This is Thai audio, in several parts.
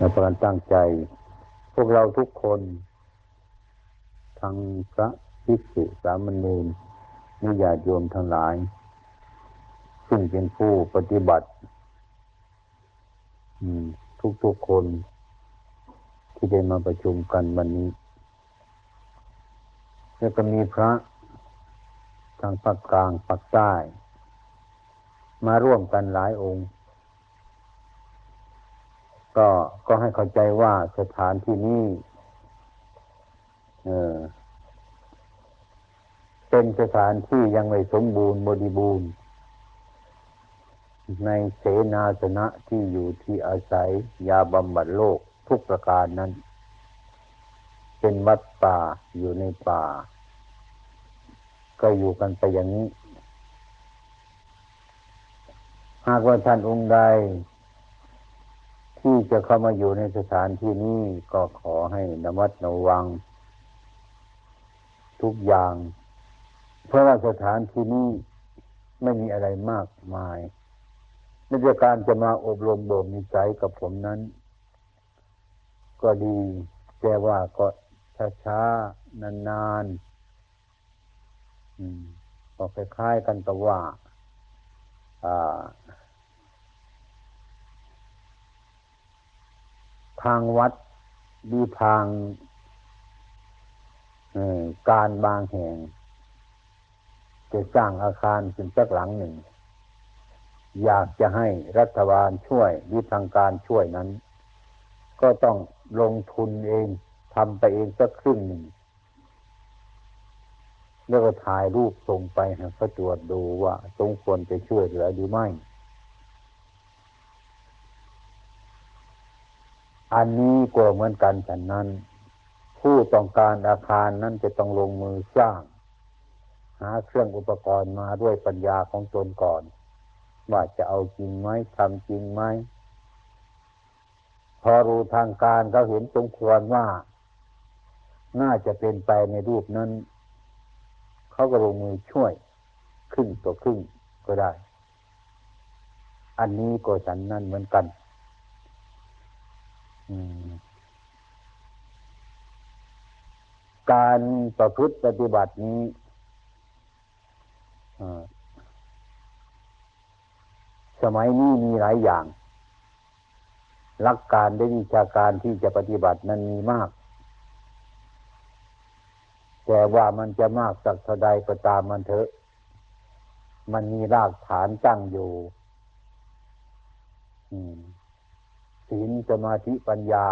ในการตั้งใจ พวกเราทุกคนทั้งพระภิกษุสามเณรนิยาโยมทั้งหลาย ซึ่งเป็นผู้ปฏิบัติทุกๆคนที่ได้มาประชุมกันวันนี้ แล้วก็มีพระทางภาคกลางภาคใต้ มาร่วมกันหลายองค์ ก็ก็ให้เข้าใจว่าสถานที่นี้เออเป็นสถานที่ยังไม่สมบูรณ์บริบูรณ์ ในเสนาสนะที่อยู่ที่อาศัยยาบำบัดโลกทุกประการนั้น เป็นวัดป่าอยู่ในป่า ก็อยู่กันไปอย่างนี้ หากว่าท่านองค์ใด ที่จะเข้ามาอยู่ในสถานที่นี้ก็ขอให้นมัดระวัง ทุกอย่าง เพราะว่าสถานที่นี้ไม่มีอะไรมากมายในการจะมาอบรมบ่มนิสัยกับผมนั้น ก็ดีแต่ว่าก็ช้าๆนานๆก็คล้ายๆกันกับว่า ทางวัดดีทางการบางแห่ง จะสร้างอาคารขึ้นสักหลังหนึ่ง อยากจะให้รัฐบาลช่วยวิทางการช่วยนั้น ก็ต้องลงทุนเองทำไปเองสักครึ่งหนึ่งแล้วก็ถ่ายรูปส่งไปให้เขาตรวจดูว่าสมควรจะช่วยเหลือหรือไม่ อันนี้ก็เหมือนกันฉันนั้น ผู้ต้องการอาคารนั้นจะต้องลงมือสร้าง หาเครื่องอุปกรณ์มาด้วยปัญญาของตนก่อน ว่าจะเอาจริงไหมทำจริงไหมพอรู้ทางการเขาเห็นสมควรว่า น่าจะเป็นไปในรูปนั้น เขาก็ลงมือช่วยครึ่งต่อครึ่งก็ได้ อันนี้ก็ฉันนั่นเหมือนกัน การประพฤติปฏิบัตินี้สมัยนี้มีหลายอย่าง หลักการได้วิชาการที่จะปฏิบัตินั้นมีมาก แต่ว่ามันจะมากสักเท่าใดก็ตามมันเถอะ มันมีรากฐานตั้งอยู่ ศีลสมาธิปัญญา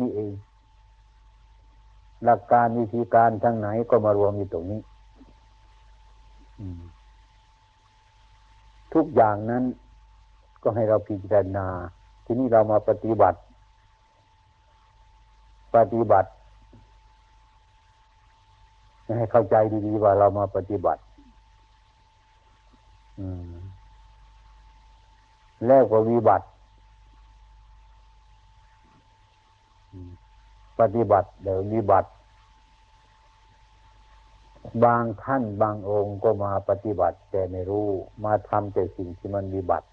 นี่เอง หลักการวิธีการทั้งไหนก็มารวมอยู่ตรงนี้ทุกอย่างนั้นก็ให้เราพิจารณา ทีนี้เรามาปฏิบัติ ปฏิบัติ ให้เข้าใจดีๆว่าเรามาปฏิบัติแล้วก็วิบัติ ปฏิบัติเดี๋ยววิบัติ บางท่านบางองค์ก็มาปฏิบัติ แต่ไม่รู้มาทำแต่สิ่งที่มันวิบัติ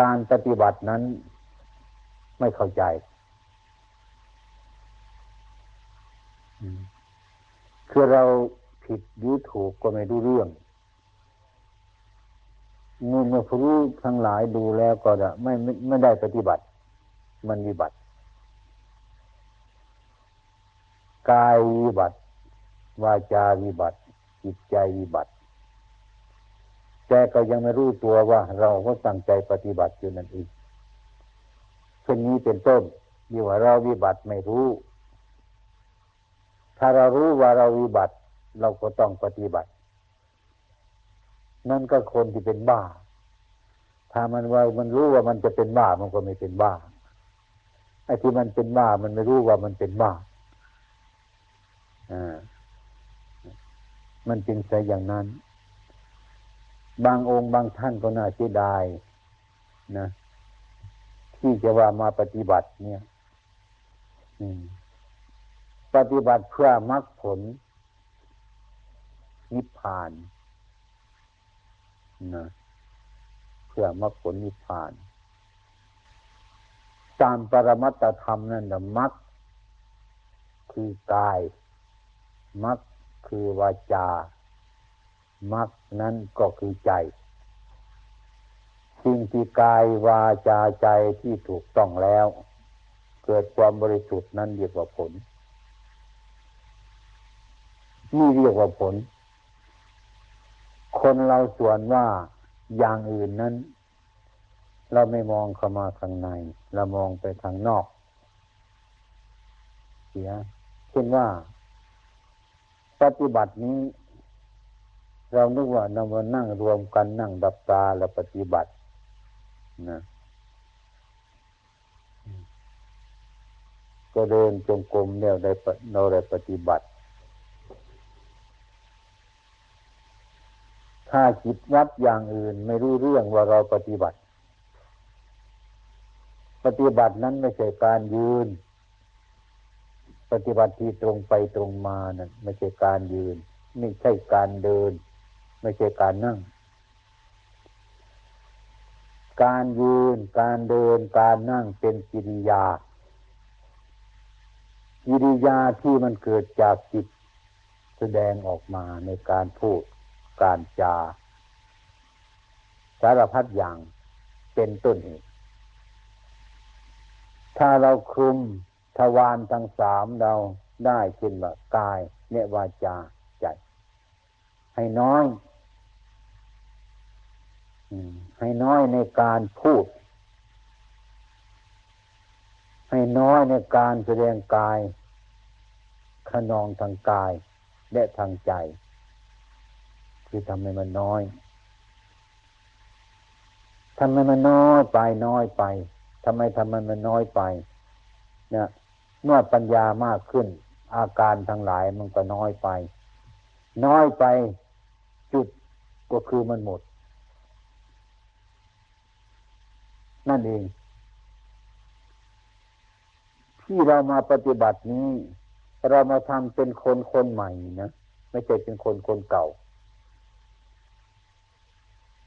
การปฏิบัตินั้นไม่เข้าใจ คือเราผิดหรือถูกก็ไม่รู้เรื่องเมื่อผู้รู้ทั้งหลายดูแล้วก็จะไม่ไม่ได้ปฏิบัติ มันวิบัติ กายวิบัติ วาจาวิบัติ จิตใจวิบัติแต่ก็ยังไม่รู้ตัวว่า เราก็ตั้งใจปฏิบัติอยู่นั่นเองเช่นนี้เป็นต้นยี่ว่าเราวิบัติไม่รู้ ถ้าเรารู้ว่าเราวิบัติ เราก็ต้องปฏิบัติ นั่นก็คนที่เป็นบ้า ถ้ามันว่ามันรู้ว่ามันจะเป็นบ้ามันก็ไม่เป็นบ้า ไอ้ที่มันเป็นบ้ามันไม่รู้ว่ามันเป็นบ้าอมันจึงใช่อย่างนั้น บางองค์บางท่านก็น่าเสียดายนะที่จะว่ามาปฏิบัติ เนี่ยปฏิบัติเพื่อมรรคผล นิพพานนะเพื่อมรรคผลนิพพาน ตามปรมัตธรรมนั่นแหละมักคือกายมักคือวาจามักนั้นก็คือใจ สิ่งที่กายวาจาใจที่ถูกต้องแล้ว เกิดความบริสุทธิ์นั้นเรียกว่าผลนี่เรียกว่าผล คนเราส่วนว่าอย่างอื่นนั้น เราไม่มองเข้ามาข้างใน เรามองไปทางนอก เสียเช่นว่า ปฏิบัตินี้ เรานึกว่าเรามานั่งรวมกันนั่งดับตาแล้วปฏิบัตินะก็เดินจงกรมเนี่ยได้เราได้ปฏิบัติ ถ้าคิดวัดอย่างอื่นไม่รู้เรื่องว่าเราปฏิบัติ ปฏิบัตินั้นไม่ใช่การยืน ปฏิบัติที่ตรงไปตรงมานั่นไม่ใช่การยืน ไม่ใช่การเดิน ไม่ใช่การนั่ง การยืน การเดิน การนั่งเป็นกิริยากิริยาที่มันเกิดจากจิตแสดงออกมาในการพูด การจา สารพัดอย่างเป็นต้นเหตุ ถ้าเราคุมทวารทั้งสามเราได้เช่นว่ากายเนวาจาใจ ให้น้อยให้น้อยในการพูด ให้น้อยในการแสดงกาย ขนองทางกายและทางใจ คือทำให้มันน้อยทำให้มันน้อยไปน้อยไป ทำไมทำให้มันน้อยไปเนี่ยเมื่อปัญญามากขึ้น อาการทั้งหลายมันก็น้อยไป น้อยไปจุดก็คือมันหมด นั่นเอง ที่เรามาปฏิบัตินี้ เรามาทำเป็นคนคนใหม่นะ ไม่ใช่เป็นคนคนเก่า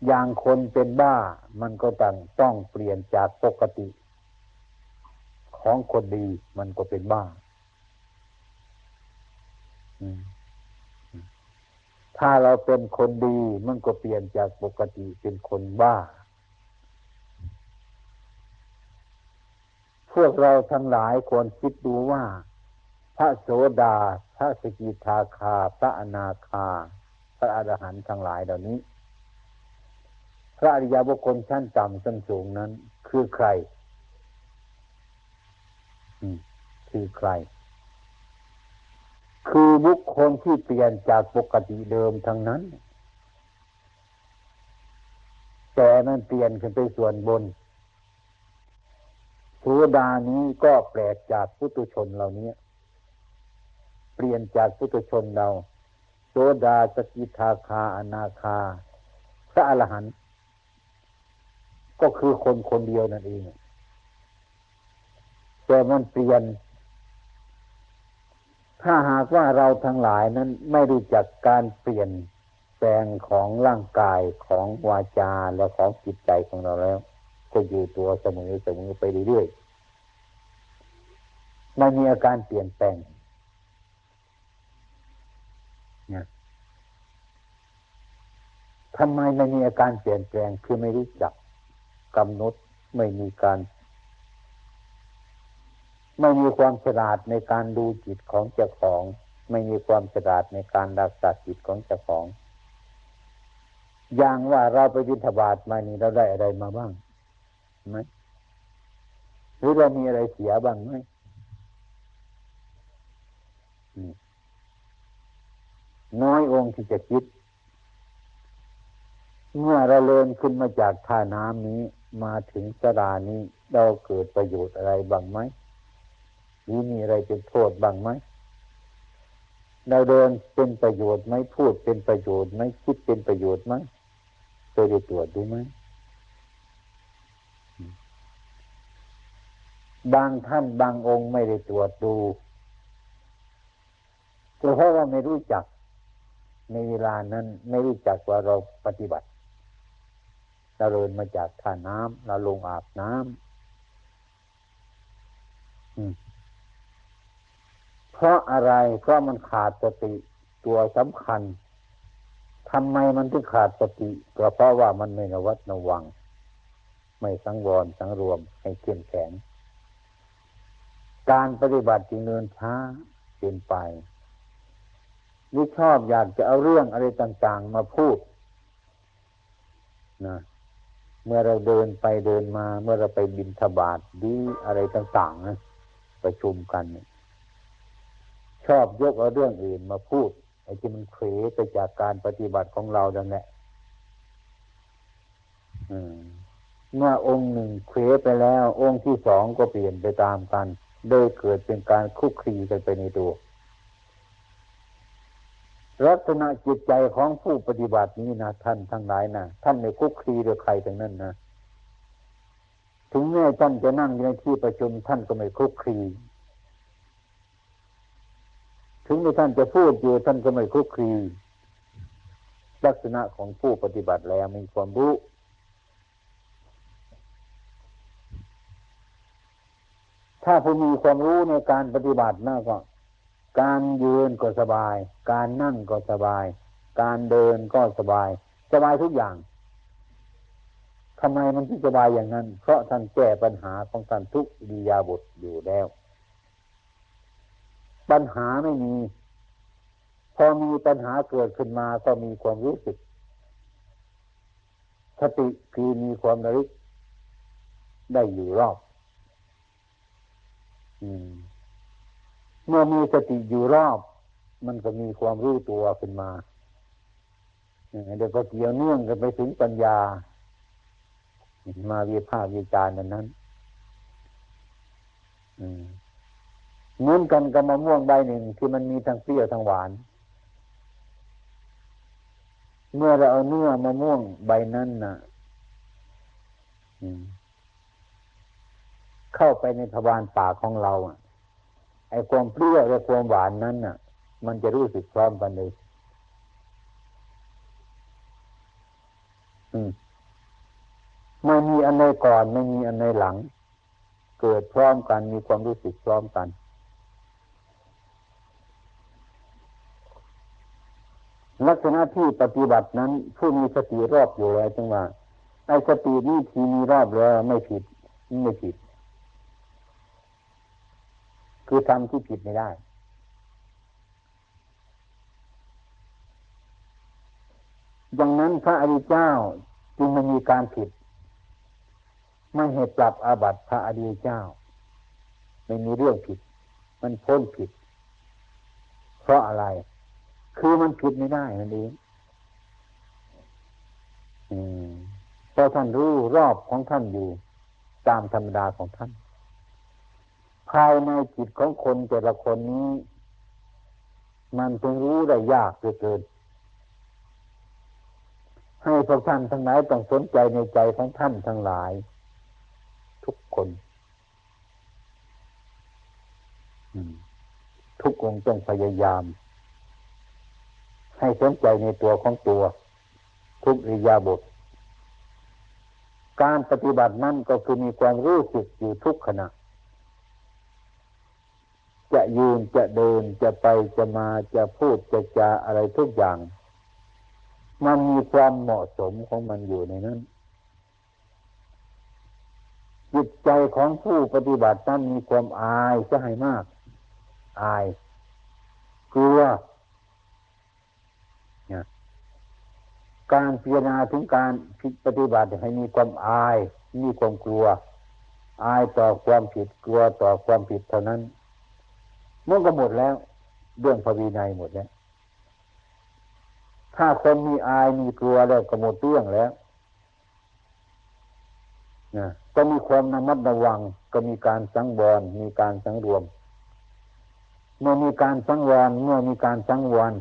อย่างคนเป็นบ้ามันก็ต้องต้องเปลี่ยนจากปกติ ของคนดีมันก็เป็นบ้าถ้าเราเป็นคนดีมันก็เปลี่ยนจากปกติเป็นคนบ้า พวกเราทั้งหลายควรคิดดูว่า พระโสดา พระสกิทาคา พระอนาคา พระอรหันต์ทั้งหลายเหล่านี้ ระอริยบุคคลชั้นต่ำชั้นสูงนั้น คือใครคือใคร คือบุคคลที่เปลี่ยนจากปกติเดิมทั้งนั้น แต่มันเปลี่ยนขึ้นไปส่วนบนโสดานี้ก็แปลกจากพุทุชนเหล่านี้ เปลี่ยนจากพุทุชนเราโสดาสกิทาคาอนาคาพระอรหันต์ ก็คือคนคนเดียวนั่นเองแต่มันเปลี่ยน ถ้าหากว่าเราทั้งหลายนั้นไม่รู้จักการเปลี่ยนแปลงของร่างกายของวาจาและของจิตใจของเราแล้ว ก็อยู่ตัวเสมอเสมอไปเรื่อยๆไม่มีอาการเปลี่ยนแปลงทำไมไม่มีอาการเปลี่ยนแปลงคือไม่รู้จัก กำหนดไม่มีการ ไม่มีความฉลาดในการดูจิตของเจ้าของ ไม่มีความฉลาดในการรักษาจิตของเจ้าของ อย่างว่าเราไปยินทบาทมานี่เราได้อะไรมาบ้างไหมหรือเรามีอะไรเสียบ้างไหมน้อยองค์ที่จะคิด เมื่อเราเลินขึ้นมาจากท่าน้ำนี้ มาถึงสรานี้เราเกิดประโยชน์อะไรบ้างไหมหรือมีอะไรเป็นโทษบ้างไหมเราเดินเป็นประโยชน์ไหมพูดเป็นประโยชน์ไหมคิดเป็นประโยชน์ไหมเคยได้ตรวจดูไหมบางท่านบางองค์ไม่ได้ตรวจดูเพราะว่าไม่รู้จักในเวลานั้น ไม่รู้จักว่าเราปฏิบัติ เราเดินมาจากท่าน้ำเราลงอาบน้ำเพราะอะไรเพราะมันขาดสติตัวสำคัญทำไมมันถึงขาดสติก็เพราะว่ามันไม่นวัดนวัง ไม่สังวรสังรวมให้เข้มแข็งการปฏิบัติจึงเนินช้าเป็นไปนี่ชอบอยากจะเอาเรื่องอะไรต่าง ๆ มาพูดนะ เมื่อเราเดินไปเดินมา เมื่อเราไปบินทบาทดีอะไรต่างๆนะประชุมกันชอบยกเอาเรื่องอื่นมาพูดไอ้ที่มันเขวไปจากการปฏิบัติของเราดังนั้นเมื่อองค์หนึ่งเขวไปแล้ว องค์ที่สองก็เปลี่ยนไปตามกัน โดยเกิดเป็นการคุกคีกันไปในตัว ลักษณะจิตใจของผู้ปฏิบัตินี้นะท่านทั้งหลายนะท่านไม่คุกคีหรือใครทั้งนั้นนะถึงแม้ท่านจะนั่งอยู่ในที่ประชุมท่านก็ไม่คุกคีถึงแม้ท่านจะพูดอยู่ท่านก็ไม่คุกคีลักษณะของผู้ปฏิบัติแล้วมีความรู้ถ้าผู้มีความรู้ในการปฏิบัติน่าก็ การยืนก็สบาย การนั่งก็สบาย การเดินก็สบาย สบายทุกอย่างทำไมมันถึงสบายอย่างนั้น เพราะท่านแก้ปัญหาของท่านทุกดียาบทอยู่แล้ว ปัญหาไม่มี พอมีปัญหาเกิดขึ้นมาก็มีความรู้สึกสติคือมีความระลึกได้อยู่รอบ อืม เมื่อมีสติอยู่รอบ มันก็มีความรู้ตัวขึ้นมาเดี๋ยวก็เกี่ยวเนื่องกันไปถึงปัญญา มาวิภาควิจารณ์นั้นนั้นเหมือนกันกับมะม่วงใบหนึ่งที่มันมีทั้งเปรี้ยวทั้งหวาน เมื่อเราเอาเนื้อมะม่วงใบนั้นนะ่ะเข้าไปในทวารปากของเราอะ ไอ้ความเปรี้ยวและความหวานนั้นน่ะ มันจะรู้สึกพร้อมกันเลยไม่มีอันใดก่อนไม่มีอันใดหลัง เกิดพร้อมกันมีความรู้สึกพร้อมกัน ลักษณะที่ปฏิบัตินั้น ผู้มีสติรอบอยู่แล้วจังว่าไอ้สตินี่ทีมีรอบแล้วไม่ผิดไม่ผิด คือทำที่ผิดไม่ได้ ดังนั้นพระอริยเจ้าจึงไม่มีการผิด ไม่เหตุปรับอาบัติพระอริยเจ้า ไม่มีเรื่องผิด มันพ้นผิด เพราะอะไร คือมันผิดไม่ได้นั่นเองเพราะท่านรู้รอบของท่านอยู่ ตามธรรมดาของท่าน ภายในจิตของคนแต่ละคนนี้ มันจึงรู้ได้ยากเหลือเกิน ให้พวกท่านทั้งหลายต้องสนใจในใจของท่านทั้งหลาย ทุกคนทุกองต้องพยายาม ให้สนใจในตัวของตัว ทุกอิยาบท การปฏิบัตินั่นก็คือมีความรู้สึกอยู่ทุกขณะ จะยืนจะเดินจะไปจะมาจะพูดจะจาอะไรทุกอย่าง มันมีความเหมาะสมของมันอยู่ในนั้นจิตใจของผู้ปฏิบัตินั้นมีความอายจะให้มาก อายกลัวการพิจารณาถึงการปฏิบัติให้มีความอาย มีความกลัว อายต่อความผิดกลัวต่อความผิดเท่านั้น มันก็หมดแล้ว เรื่องพระวินัยหมดแล้ว ถ้าคนมีอายมีกลัวแล้วก็หมดเรื่องแล้วนะก็มีความระมัดระวัง ก็มีการสังวรมีการสังรวม เมื่อมีการสังวรเมื่อมีการสังวร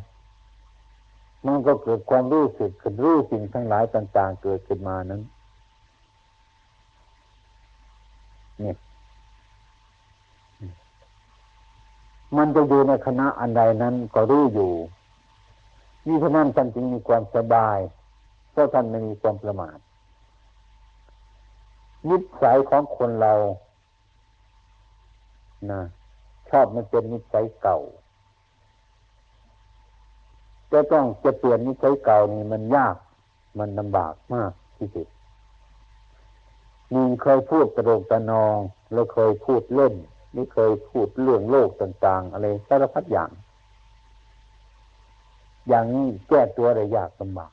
มันก็เกิดความรู้สึกขึ้นรู้สิ่งทั้งหลายต่าง ๆ เกิดขึ้นมานั้นนี่ มันจะอยู่ในคณะอันใดนั้นก็รู้อยู่นี่เพรานั้นท่านจึงมีความสบาย เพราะท่านไม่มีความประมาทนิสัยของคนเรานะชอบมันเป็นนิสัยเก่าจะต้องจะเปลี่ยนนิสัยเก่านี่มันยาก มันลำบากมากที่สุดมีเคยพูดตรงตะนอง แล้วเคยพูดเล่น นี่เคยพูดเรื่องโลกต่างๆ อะไรสารพัดอย่าง อย่างนี้แก้ตัวอะไรยากลำบาก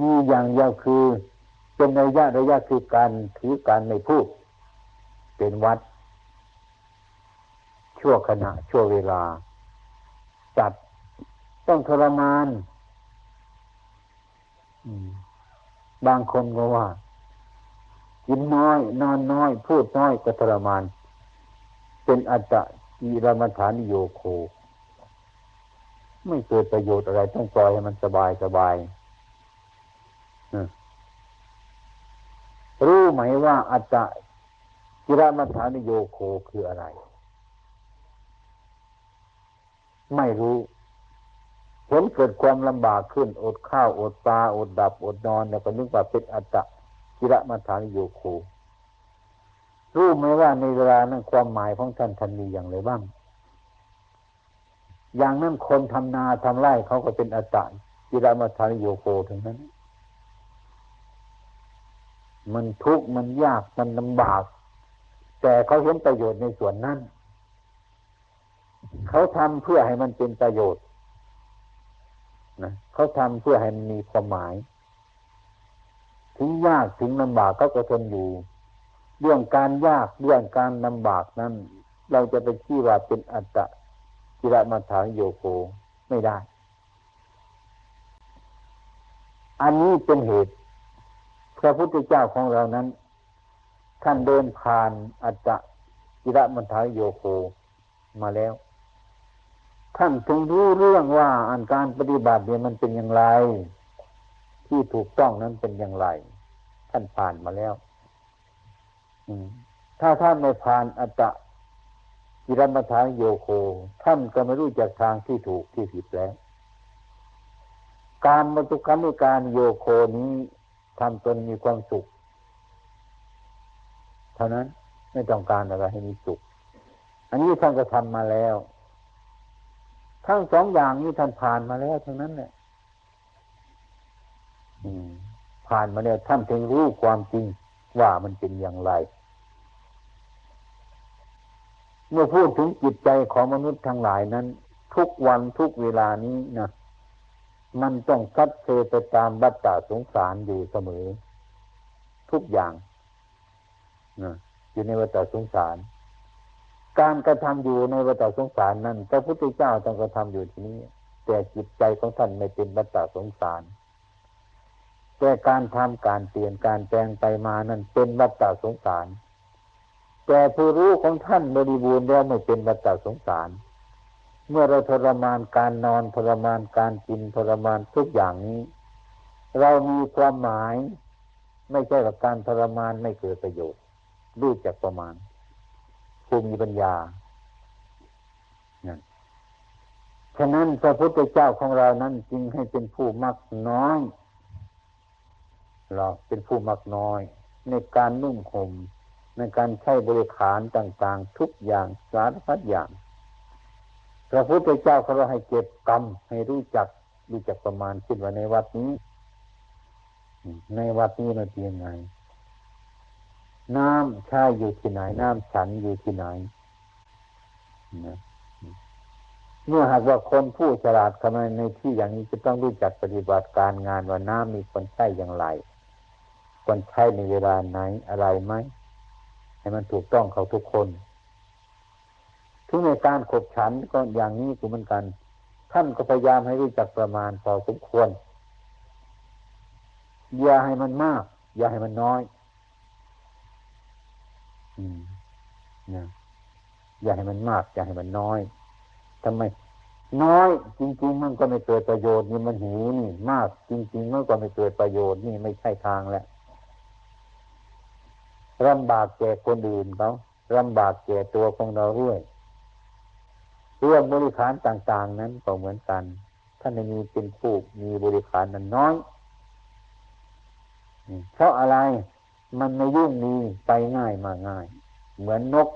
นี่อย่างเดียวคือ เป็นระยะระยะคือการถือการไม่พูด เป็นวัด ชั่วขณะ ชั่วเวลา จัดต้องทรมานบางคนก็ว่า กินน้อย นอนน้อย พูดน้อยก็ทรมาน เป็นอัตตะกีรมฐานโยโค ไม่เกิดประโยชน์อะไรต้องปล่อยให้มันสบายสบายรู้ไหมว่าอัตตะกิรมฐานโยโคคืออะไร ไม่รู้ผลเกิดความลำบากขึ้น อดข้าว อดปลา อดดับ อดนอน แล้วก็นึกว่าเป็นอัตตะ กิรมัฐานโยโครู้ไหมว่าในเวลานั้นความหมายของท่านท่านมีอย่างไรบ้าง อย่างนั้นคนทำนาทำไร่เขาก็เป็นอัตตะกิรมัฐานโยโคถึงนั้น มันทุกข์มันยากมันลำบาก แต่เขาเห็นประโยชน์ในส่วนนั้น เขาทำเพื่อให้มันเป็นประโยชน์นะเขาทำเพื่อให้มันมีความหมาย ถึงยากถึงลำบากเขาก็ทนอยู่ เรื่องการยากเรื่องการลำบากนั้น เราจะไปชี้ว่าเป็นอัตตะกิรมาถาโยโกไม่ได้ อันนี้เป็นเหตุ พระพุทธเจ้าของเรานั้น ท่านเดินผ่านอัตตะกิรมัถาโยโกมาแล้ว ท่านจึงรู้เรื่องว่าอันการปฏิบัติเนี่ยมันเป็นอย่างไร ที่ถูกต้องนั้นเป็นอย่างไร ท่านผ่านมาแล้วถ้าท่านไม่ผ่านอัตตะกิรมฐานโยโค ท่านก็ไม่รู้จักทางที่ถูกที่ผิดแล้ว การมตุคันในการโยโคนี้ทำตนมีความสุข เท่านั้นไม่ต้องการอะไรให้มีสุข อันนี้ท่านก็ทำมาแล้ว ทั้งสองอย่างนี้ท่านผ่านมาแล้วทั้งนั้นเนี่ย ผ่านมาแล้วท่านถึงรู้ความจริงว่ามันเป็นอย่างไร เมื่อพูดถึงจิตใจของมนุษย์ทั้งหลายนั้น ทุกวันทุกเวลานี้นะมันต้องคัดเซไปตามบัตตาสงสารอยู่เสมอ ทุกอย่างนะอยู่ในวัฏสงสาร การกระทำอยู่ในวัฏสงสารนั้นพระพุทธเจ้าต้องกระทำอยู่ที่นี้ แต่จิตใจของท่านไม่เป็นวัฏสงสาร แต่การทำการเปลี่ยนการแปลงไปมานั้นเป็นวัฏสงสาร แต่ผู้รู้ของท่านบริบูรณ์แล้วไม่เป็นวัฏสงสาร เมื่อเราทรมานการนอนทรมานการกินทรมานทุกอย่างนี้ เรามีความหมาย ไม่ใช่ว่าการทรมานไม่เกิดประโยชน์รู้จักประมาณผู้มีปัญญาฉะนั้นพระพุทธเจ้าของเรานั้นจึงให้เป็นผู้มักน้อย เราเป็นผู้มักน้อย ในการนุ่งห่มในการใช้บริขารต่างๆ ทุกอย่างสารพัดอย่างพระพุทธเจ้าเขาเราให้เก็บกรรมให้รู้จักรู้จักประมาณคิดว่าในวัดนี้ ในวัดนี้เราเป็นยังไง น้ำใช้อยู่ที่ไหน น้ำฉันอยู่ที่ไหนนะเมื่อหากว่าคนผู้ฉลาดเข้ามาในที่อย่างนี้จะต้องรู้จักปฏิบัติการงานว่าน้ำมีคนใช้อย่างไร คนใช้ในเวลาไหนอะไรไหมให้มันถูกต้องเขาทุกคน ทุกในการขบฉันก็อย่างนี้ก็เหมือนกัน ท่านก็พยายามให้รู้จักประมาณพอสมควร อย่าให้มันมาก อย่าให้มันน้อย อืมนะอย่าให้มันมาก อย่าให้มันน้อยทำไม น้อย จริง ๆ มันก็ไม่เกิดประโยชน์นี่มันหิวนี่ มาก จริง ๆ มันก็ไม่เกิดประโยชน์นี่ไม่ใช่ทางแล้ว ลำบากแก่คนอื่นเขาลำบากแก่ตัวของเราด้วยเรื่องบริขารต่าง ๆ นั้นก็เหมือนกันท่านมีเป็นผู้มีบริขารนั้นน้อยเพราะอะไรมันไม่ยุ่งมีไปง่ายมาง่าย เหมือนนก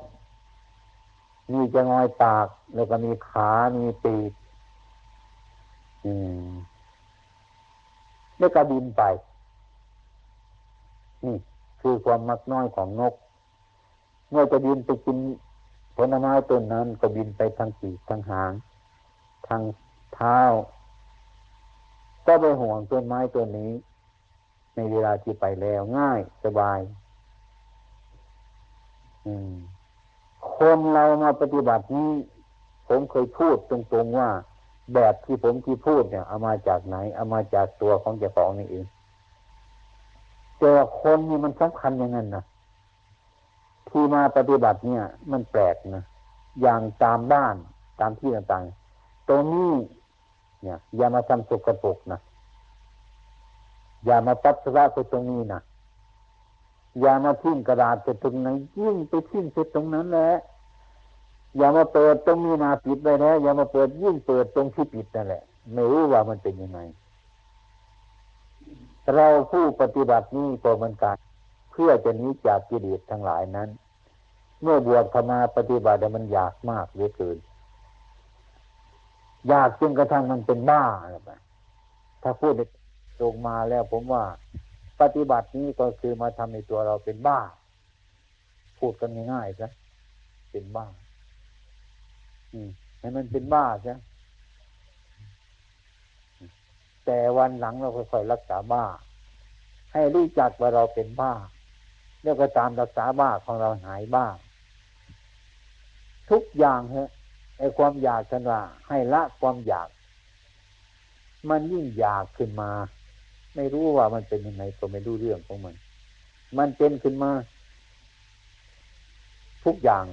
มีจะงอยปาก แล้วก็มีขามีปีกแล้วก็บินไปนี่ คือความมักน้อยของนก เมื่อจะบินไปกินผลไม้ต้นนั้นก็บินไปทางปีกทางหาง ทางเท้าก็ไปห่วงต้นไม้ต้นนี้ ในเวลาที่ไปแล้วง่ายสบาย อืมคนเรามาปฏิบัตินี้ ผมเคยพูดตรงๆว่า แบบที่ผมที่พูดเนี่ยเอามาจากไหนเอามาจากตัวของเจ้าของนี่เอง แต่คนนี่มันสำคัญอย่างนั้นนะที่มาปฏิบัติเนี่ย มันแปลกนะอย่างตามบ้านตามที่ต่างๆตรงนี้เนี่ย อย่ามาทำสกปรกนะอย่ามาปัสสาวะไปตรงนี้นะอย่ามาทิ้งกระดาษไปตรงไหนยิ่งไปทิ้งไปตรงนั้นแหละอย่ามาเปิดตรงนี้นาปิดไปแล้วอย่ามาเปิดยิ่งเปิดตรงที่ปิดนั่นแหละ ไม่รู้ว่ามันเป็นยังไง เราผู้ปฏิบัตินี้ก็เหมือนกันเพื่อจะนี้จากกิเลสทั้งหลายนั้น เมื่อบวชเข้ามาปฏิบัติมันอยากมากเหลือเกินอยากจนกระทั่งมันเป็นบ้าอะไรถ้าพูดตรงมาแล้วผมว่า ปฏิบัตินี้ก็คือมาทำในตัวเราเป็นบ้า พูดกันง่ายๆซะเป็นบ้า อืมให้มันเป็นบ้าซะ แต่วันหลังเราค่อยๆรักษาบ้า ให้รู้จักว่าเราเป็นบ้า แล้วก็ตามรักษาบ้าของเราหายบ้า ทุกอย่างฮะไอความอยากกันว่าให้ละความอยาก มันยิ่งอยากขึ้นมา ไม่รู้ว่ามันเป็นยังไงก็ไม่รู้เรื่องของมัน มันเป็นขึ้นมา ทุกอย่าง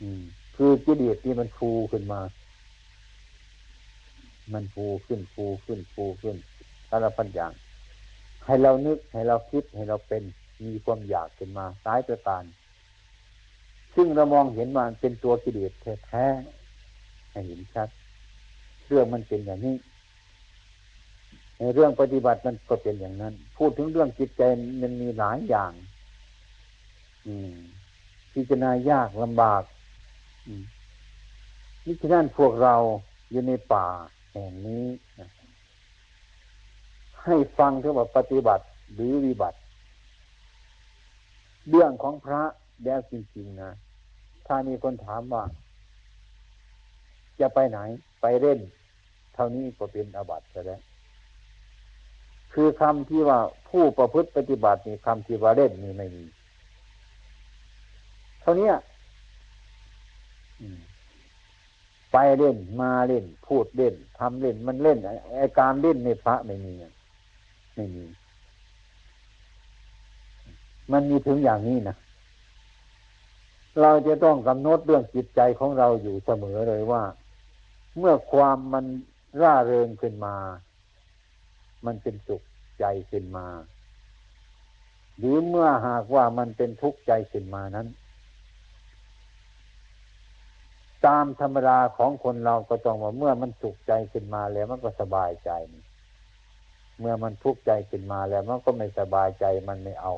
อืม คือจิตเดียที่มันฟูขึ้นมา มันฟูขึ้นฟูขึ้นฟูขึ้นสารพันอย่าง ให้เรานึกให้เราคิดให้เราเป็นมีความอยากขึ้นมาสายประการซึ่งเรามองเห็นว่าเป็นตัวกิเลสแท้ๆให้เห็นชัดเรื่องมันเป็นอย่างนี้ในเรื่องปฏิบัติมันก็เป็นอย่างนั้น พูดถึงเรื่องจิตใจมันมีหลายอย่าง อืมพิจารณายากลำบากนี่ฉะนั้นพวกเราอยู่ในป่า แห่งนี้ให้ฟังถึงว่าปฏิบัติหรือวิบัติ เรื่องของพระแล้วจริงๆนะถ้ามีคนถามว่า จะไปไหนไปเล่น เท่านี้ก็เป็นอบัติแล้วคือคำที่ว่าผู้ประพฤติปฏิบัตินี่คำที่ว่าเล่นนี่ไม่มี เท่านี้อืม ไปเล่นมาเล่น พูดเล่นทำเล่น มันเล่นไอการเล่นในพระไม่มีไม่มี มันมีถึงอย่างนี้นะเราจะต้องกำหนดเรื่องจิตใจของเราอยู่เสมอเลยว่า เมื่อความมันร่าเริงขึ้นมา มันเป็นสุขใจขึ้นมา หรือเมื่อหากว่ามันเป็นทุกข์ใจขึ้นมานั้น ตามธรรมดาของคนเราก็ต้องว่าเมื่อมันสุขใจขึ้นมาแล้วมันก็สบายใจ เมื่อมันทุกข์ใจขึ้นมาแล้วมันก็ไม่สบายใจมันไม่เอา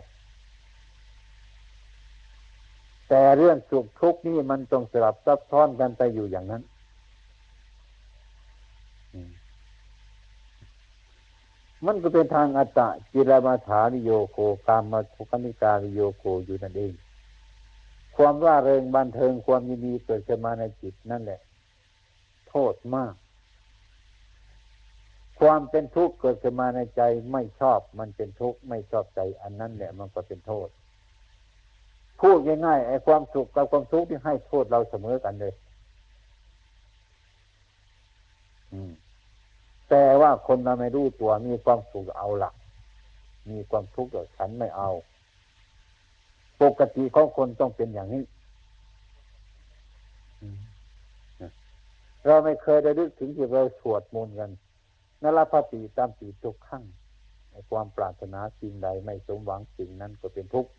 แต่เรื่องสุขทุกข์นี่มันต้องสลับซับซ้อนกันไปอยู่อย่างนั้นมันก็เป็นทางอัตตะจิรมาฐานิโยโคกามมาทุกนิการิโยโคอยู่นั่นเอง ความร่าเริงบันเทิงความยินดีเกิดขึ้นมาในจิตนั่นแหละ โทษมาก ความเป็นทุกข์เกิดขึ้นมาในใจไม่ชอบมันเป็นทุกข์ไม่ชอบใจ อันนั้นแหละมันก็เป็นโทษพูดง่ายๆไอ้ความสุขกับความทุกข์ที่ให้โทษเราเสมอกันเลยแต่ว่าคนเราไม่รู้ตัวมีความสุขเอาหลัก มีความทุกข์ฉันไม่เอา ปกติของคนต้องเป็นอย่างนี้ เราไม่เคยได้ลึกถึงที่เราสวดมนต์กันนรพติตามปีทุกขั้งความปรารถนาสิ่งใดไม่สมหวังสิ่งนั้นก็เป็นทุกข์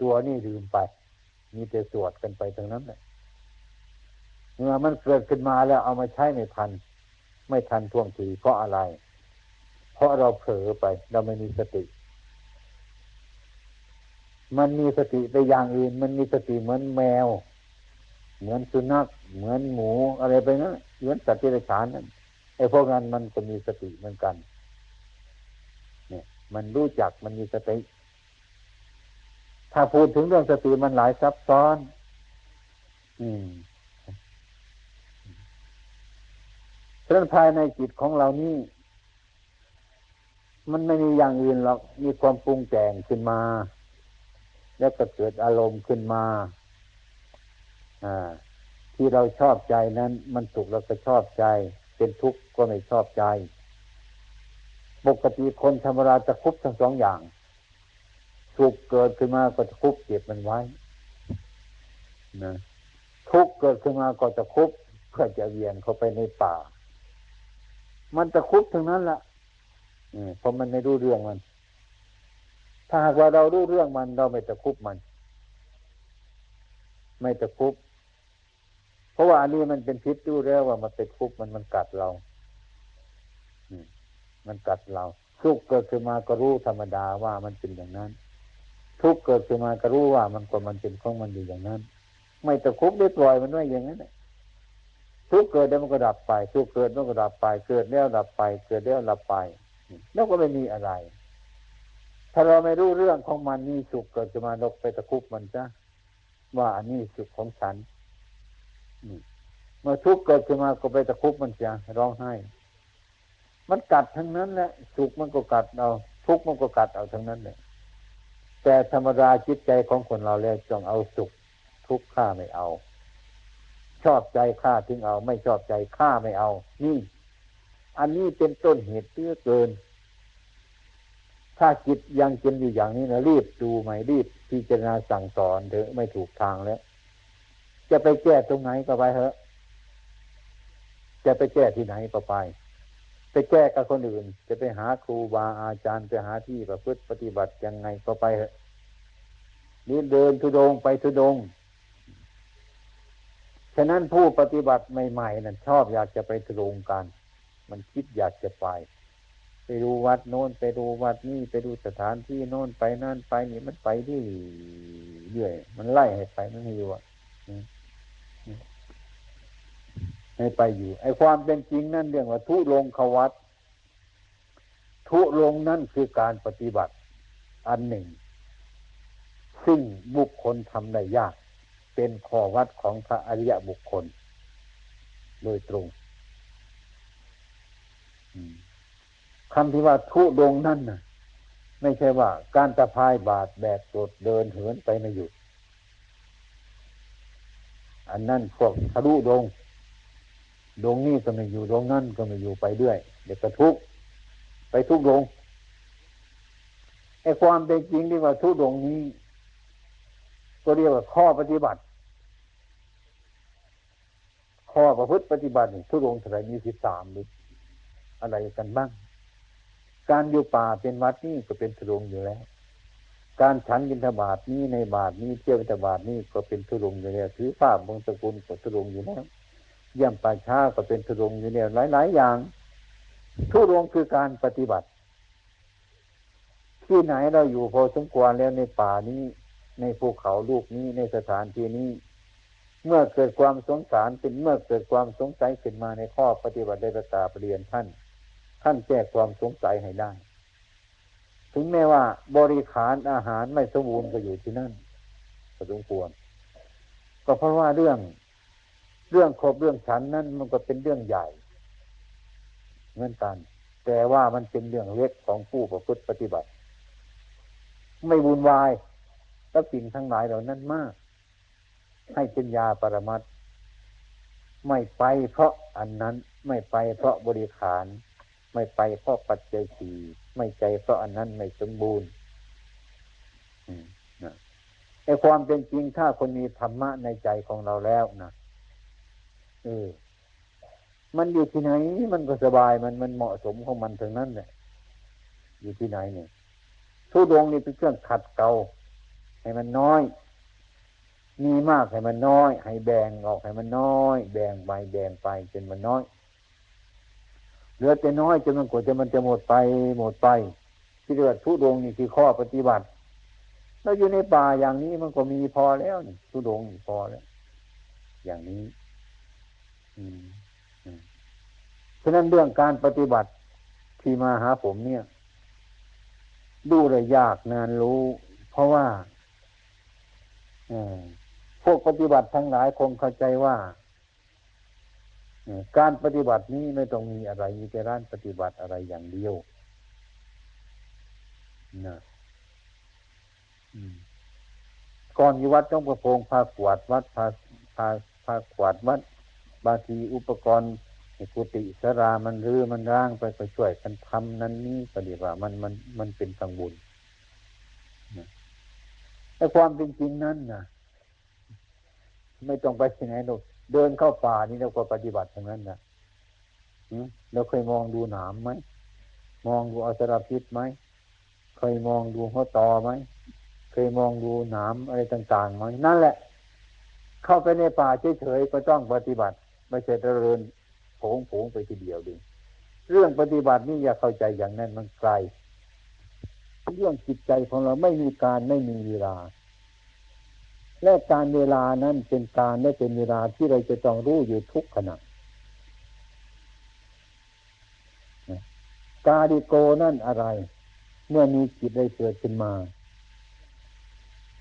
ตัวนี่ลืมไป มีแต่สวดกันไปทั้งนั้นเลยเมื่อมันเกิดขึ้นมาแล้วเอามาใช้ไม่ทัน ไม่ทันท่วงทีเพราะอะไร เพราะเราเผลอไป เราไม่มีสติ มันมีสติไปอย่างอื่น มันมีสติเหมือนแมว เหมือนสุนัขเหมือนหมูอะไรไปนั้นเหมือนสัตว์ที่ไรฉานนั่นไอ้พวกนั้นมันก็มีสติเหมือนกัน เนี่ย มันรู้จักมันมีสติ ถ้าพูดถึงเรื่องสติมันหลายซับซ้อน อืมเรื่องภายในจิตของเรานี่มันไม่มีอย่างอื่นหรอก มีความปรุงแต่งขึ้นมา แล้วก็เกิดอารมณ์ขึ้นมาที่เราชอบใจนั้น มันสุขเราก็ชอบใจ เป็นทุกข์ก็ไม่ชอบใจ ปกติคนธรรมดาจะคุบทั้งสองอย่าง สุขเกิดขึ้นมาก็จะคุบเก็บมันไว้นะทุกข์เกิดขึ้นมาก็จะคุบเพื่อจะเวียนเข้าไปในป่า มันจะคุบทั้งนั้นละ่ะเพราะมันไม่รู้เรื่องมัน ถ้าหากว่าเรารู้เรื่องมันเราไม่ตะคุบมัน ไม่ตะคุบ เพราะว่าอันนี้มันเป็นพิษรู้แล้วว่ามันเป็นคุบมันมันกัดเรามันกัดเราทุกเกิดขึ้นมาก็รู้ธรรมดาว่ามันเป็นอย่างนั้น ทุกเกิดขึ้นมาก็รู้ว่ามันก็มันเป็นของมันอยู่อย่างนั้น ไม่ตะคุบได้ปล่อยมันไว้อย่างนั้นทุกเกิดแล้วมันก็ดับไป ทุกเกิดมันก็ดับไป เกิดแล้วดับไป เกิดแล้วดับไป แล้วก็ไม่มีอะไร ถ้าเราไม่รู้เรื่องของมันนี่สุขกิดจะมาลกไปตะคุบมันจ้ะว่าอันนี้สุขของฉันเมื่อทุกข์เกิดขึ้นมาก็ไปตะคุบมันจะร้องไห้ มันกัดทั้งนั้นแหละสุขมันก็กัดเอาทุกข์มันก็กัดเอาทั้งนั้นเลยแต่ธรรมดาจิตใจของคนเราแล้วจงเอาสุข ทุกข์ฆ่าไม่เอา ชอบใจฆ่าทิ้งเอา ไม่ชอบใจฆ่าไม่เอา นี่ อันนี้เป็นต้นเหตุเตื้อเกิน ถ้าจิตยังเป็นอยู่อย่างนี้นะรีบดูไหมรีบพิจารณาสั่งสอนเถอะไม่ถูกทางแล้ว จะไปแก้ตรงไหนก็ไปเถอะ จะไปแก้ที่ไหนก็ไป ไปแก้กับคนอื่น จะไปหาครูบาอาจารย์ไปหาที่ประพฤติปฏิบัติยังไงก็ไปเถอะนี่เดินทุดงไปทุดงฉะนั้นผู้ปฏิบัติใหม่ๆนั่นชอบอยากจะไปทุดงกัน มันคิดอยากจะไป ไปดูวัดโน้นไปดูวัดนี่ไปดูสถานที่โน้นไปนั่นไปนี่มันไปที่เรื่อยมันไล่ให้ไปมันไม่อยู่อะให้ไปอยู่ ไอ้ความเป็นจริงนั่นเรื่องว่าทุลงขวัตทุลงนั่นคือการปฏิบัติ อันหนึ่ง ซึ่งบุคคลทำได้ยาก เป็นข้อวัดของพระอริยบุคคล โดยตรง คำที่ว่าทุดงนั่นน่ะ ไม่ใช่ว่า การตะพายบาดแบกตดเดินเหินไปไม่หยุด อันนั้นพวกทะลุดง ดงนี้ก็ไม่อยู่ดงนั่นก็ไม่อยู่ไปเรื่อยเดี๋ยวก็ทุกไปทุกดงไอ้ความเป็นจริงที่ว่าทุกดงนี้ ก็เรียกว่าข้อปฏิบัติ ข้อประพฤติปฏิบัติทุกดงเท่าไรมีสิบสามหรืออะไรกันบ้าง การอยู่ป่าเป็นวัดนี่ก็เป็นทุรงอยู่แล้ว การฉันบิณฑบาตนี้ในบาทนี้เที่ยวบิณฑบาตนี้ก็เป็นทุรงอยู่แล้วถือผ้าบงสกุลก็ทุรงอยู่แล้วเยี่ยมป่าช้าก็เป็นทุรงอยู่แล้วหลาย ๆ อย่าง ทุรงคือการปฏิบัติ ที่ไหนเราอยู่พอสมควรแล้วในป่านี้ ในภูเขาลูกนี้ในสถานที่นี้เมื่อเกิดความสงสารเป็นเมื่อเกิดความสงสัยขึ้นมาในข้อปฏิบัติได้ประกาศเรียนท่าน ท่านแก้ความสงสัยให้ได้ ถึงแม้ว่าบริขารอาหารไม่สมบูรณ์ก็อยู่ที่นั่นก็สมควรก็เพราะว่าเรื่องเรื่องครบเรื่องฉันนั้นมันก็เป็นเรื่องใหญ่เหมือนกัน แต่ว่ามันเป็นเรื่องเล็กของผู้ประพฤติปฏิบัติ ไม่วุ่นวายแล้วสิ่งทั้งหลายเหล่านั้นมาก ให้เป็นยาปรมัตไม่ไปเพราะอันนั้นไม่ไปเพราะบริขาร ไม่ไปเพราะปัจจัยสี่ไม่ใจเพราะอันนั้นไม่สมบูรณ์ไอ้ความเป็นจริงถ้าคนมีธรรมะในใจของเราแล้วนะเออมันอยู่ที่ไหน มันก็สบายมันมันเหมาะสมของมันถึงนั้นเนี่ยอยู่ที่ไหนเนี่ยทุดงนี่เป็นเครื่องขัดเกลาให้มันน้อย มีมากให้มันน้อย ให้แบ่งออกให้มันน้อย แบ่งไปแบ่งไปจนมันน้อย ลือแต่น้อยจนมันกว่าจะมันจะหมดไปหมดไปที่เรียกว่าทุดงนี่คือข้อปฏิบัติเราอยู่ในป่าอย่างนี้มันก็มีพอแล้วนี่ทุดงพอแล้ว อย่างนี้ อืมฉะนั้นเรื่องการปฏิบัติที่มาหาผมเนี่ย ดูเลยยากนานรู้ เพราะว่าพวกปฏิบัติทั้งหลายคงเข้าใจว่า การปฏิบัตินี้ไม่ต้องมีอะไร มีแต่ร้านปฏิบัติอะไรอย่างเดียวนะก่อนอยู่วัดต้องประพงพากวาดวัดพาพาพากวาดวัด บางทีอุปกรณ์กุฏิสรามันรื้อมันร่างไปไปช่วยกันทำนั้นนี้ปฏิบัติมันมันมันเป็นกังวลแต่ความเป็นจริงนั้นนะไม่ต้องไปที่ไหนหรอก เดินเข้าป่านี่เราก็ปฏิบัติอย่างนั้นนะเราเคยมองดูหนามไหมมองดูอสรพิษไหมเคยมองดูหัวตอไหมเคยมองดูหนามอะไรต่างๆไหมนั่นแหละ เข้าไปในป่าเฉยๆก็ต้องปฏิบัติ ไม่ใช่เจริญโผงผงไปทีเดียวดิเรื่องปฏิบัตินี่อย่าเข้าใจอย่างนั้นมันไกลเรื่องจิตใจของเราไม่มีการไม่มีเวลา และการเวลานั้นเป็นการและเป็นเวลาที่เราจะต้องรู้อยู่ทุกขณะกาดิโกนั่นอะไร เมื่อมีจิตได้เกิดขึ้นมา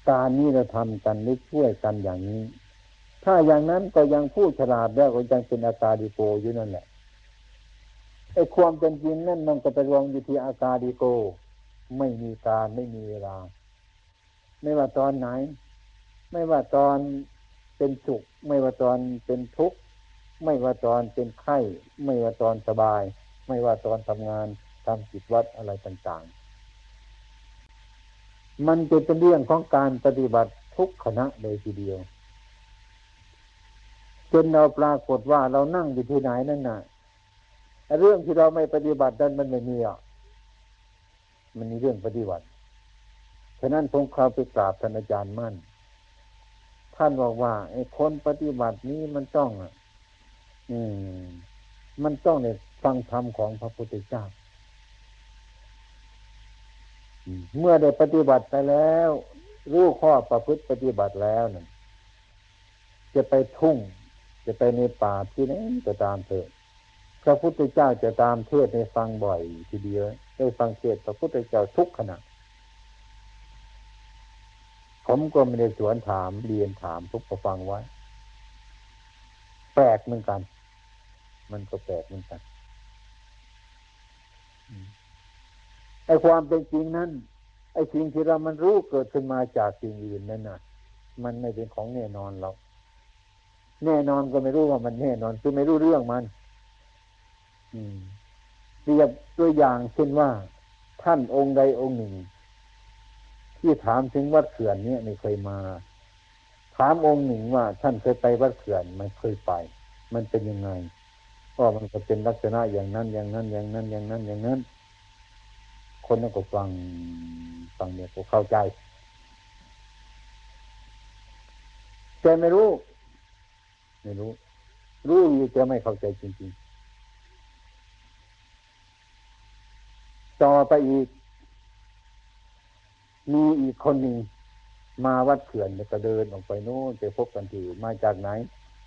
การนี้เราทำกันหรือช่วยกันอย่างนี้ ถ้าอย่างนั้นก็ยังพูดฉลาดแล้วก็ยังเป็นอาการดิโกอยู่นั่นแหละไอ้ความเป็นจริงนั่นมันก็ไปรวมอยู่ที่อาการดิโก ไม่มีการไม่มีเวลา ไม่ว่าตอนไหน ไม่ว่าตอนเป็นสุข ไม่ว่าตอนเป็นทุกข์ไม่ว่าตอนเป็นไข้ ไม่ว่าตอนสบาย ไม่ว่าตอนทำงานทำกิจวัตรอะไรต่างๆ มันจะเป็นเรื่องของการปฏิบัติทุกขณะเลยทีเดียวจนเราปรากฏว่าเรานั่งอยู่ที่ไหนนั่นน่ะเรื่องที่เราไม่ปฏิบัตินั้นมันไม่มีอะมันมีเรื่องปฏิบัติ ฉะนั้นผมเข้าไปกราบท่านอาจารย์มั่น ท่านบอกว่าไอ้คนปฏิบัตินี้มันต้องอืม มันต้องเนี่ยฟังธรรมของพระพุทธเจ้าเมื่อได้ปฏิบัติไปแล้ว รู้ข้อประพฤติปฏิบัติแล้วนั่นจะไปทุ่ง จะไปในป่าที่ไหนก็ตามเถอะพระพุทธเจ้าจะตามเทศในฟังบ่อยทีเดียวได้ฟังเทศพระพุทธเจ้าทุกขณะ ผมก็ไม่ได้สวนถามเรียนถามทุกประฟังไว้ แปลกเหมือนกัน มันก็แปลกเหมือนกันไอ้ความเป็นจริงนั้นไอ้สิ่งที่เรามันรู้เกิดขึ้นมาจากสิ่งอื่นนั่นน่ะ มันไม่เป็นของแน่นอนเราแน่นอนก็ไม่รู้ว่ามันแน่นอน คือไม่รู้เรื่องมัน อืมเรียบตัวอย่างเช่นว่า ท่านองค์ใดองค์หนึ่ง ที่ถามถึงวัดเขื่อนเนี่ยไม่เคยมา ถามองค์หนึ่งว่าท่านเคยไปวัดเขื่อนไม่เคยไป มันเป็นยังไงก็มันก็เป็นลักษณะอย่างนั้น อย่างนั้น อย่างนั้น อย่างนั้น อย่างนั้น คนนั้นก็ฟังฟังเนี่ยก็เข้าใจแต่ไม่รู้ ไม่รู้ รู้อยู่แต่ไม่เข้าใจจริงๆ ต่อไปอีก มีอีกคนหนึ่งมาวัดเขื่อนแล้วก็เดินออกไปโน้นไปพบกันที่มาจากไหน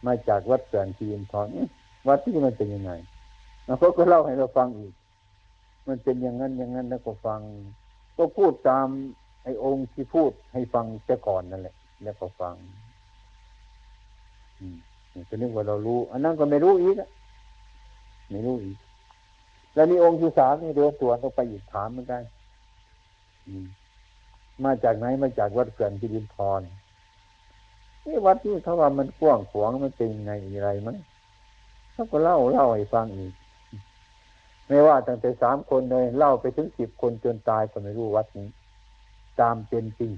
มาจากวัดเขื่อนทีนทองวัดที่มันเป็นยังไงแล้วเขาก็เล่าให้เราฟังอีก มันเป็นอย่างนั้นอย่างนั้นแล้วก็ฟัง ก็พูดตามไอ้องค์ที่พูดให้ฟังเจ้าก่อนนั่นแหละ แล้วก็ฟัง อืมจะนึกว่าเรารู้ อันนั้นก็ไม่รู้อีกไม่รู้อีก แล้วนี่องค์ที่สามนี่เดินตัวต้องไปอีกถามเหมือนกันอืม มาจากไหนมาจากวัดเขื่อนพิรินทรนี่วัดที่เขาว่ามันกว้างขวางมันเป็นไงอะไรมั้งเขาก็เล่าเล่าให้ฟังอีก ไม่ว่าตั้งแต่สามคนเลยเล่าไปถึงสิบคนจนตายก็ไม่รู้วัดนี้ ตามเป็นจริง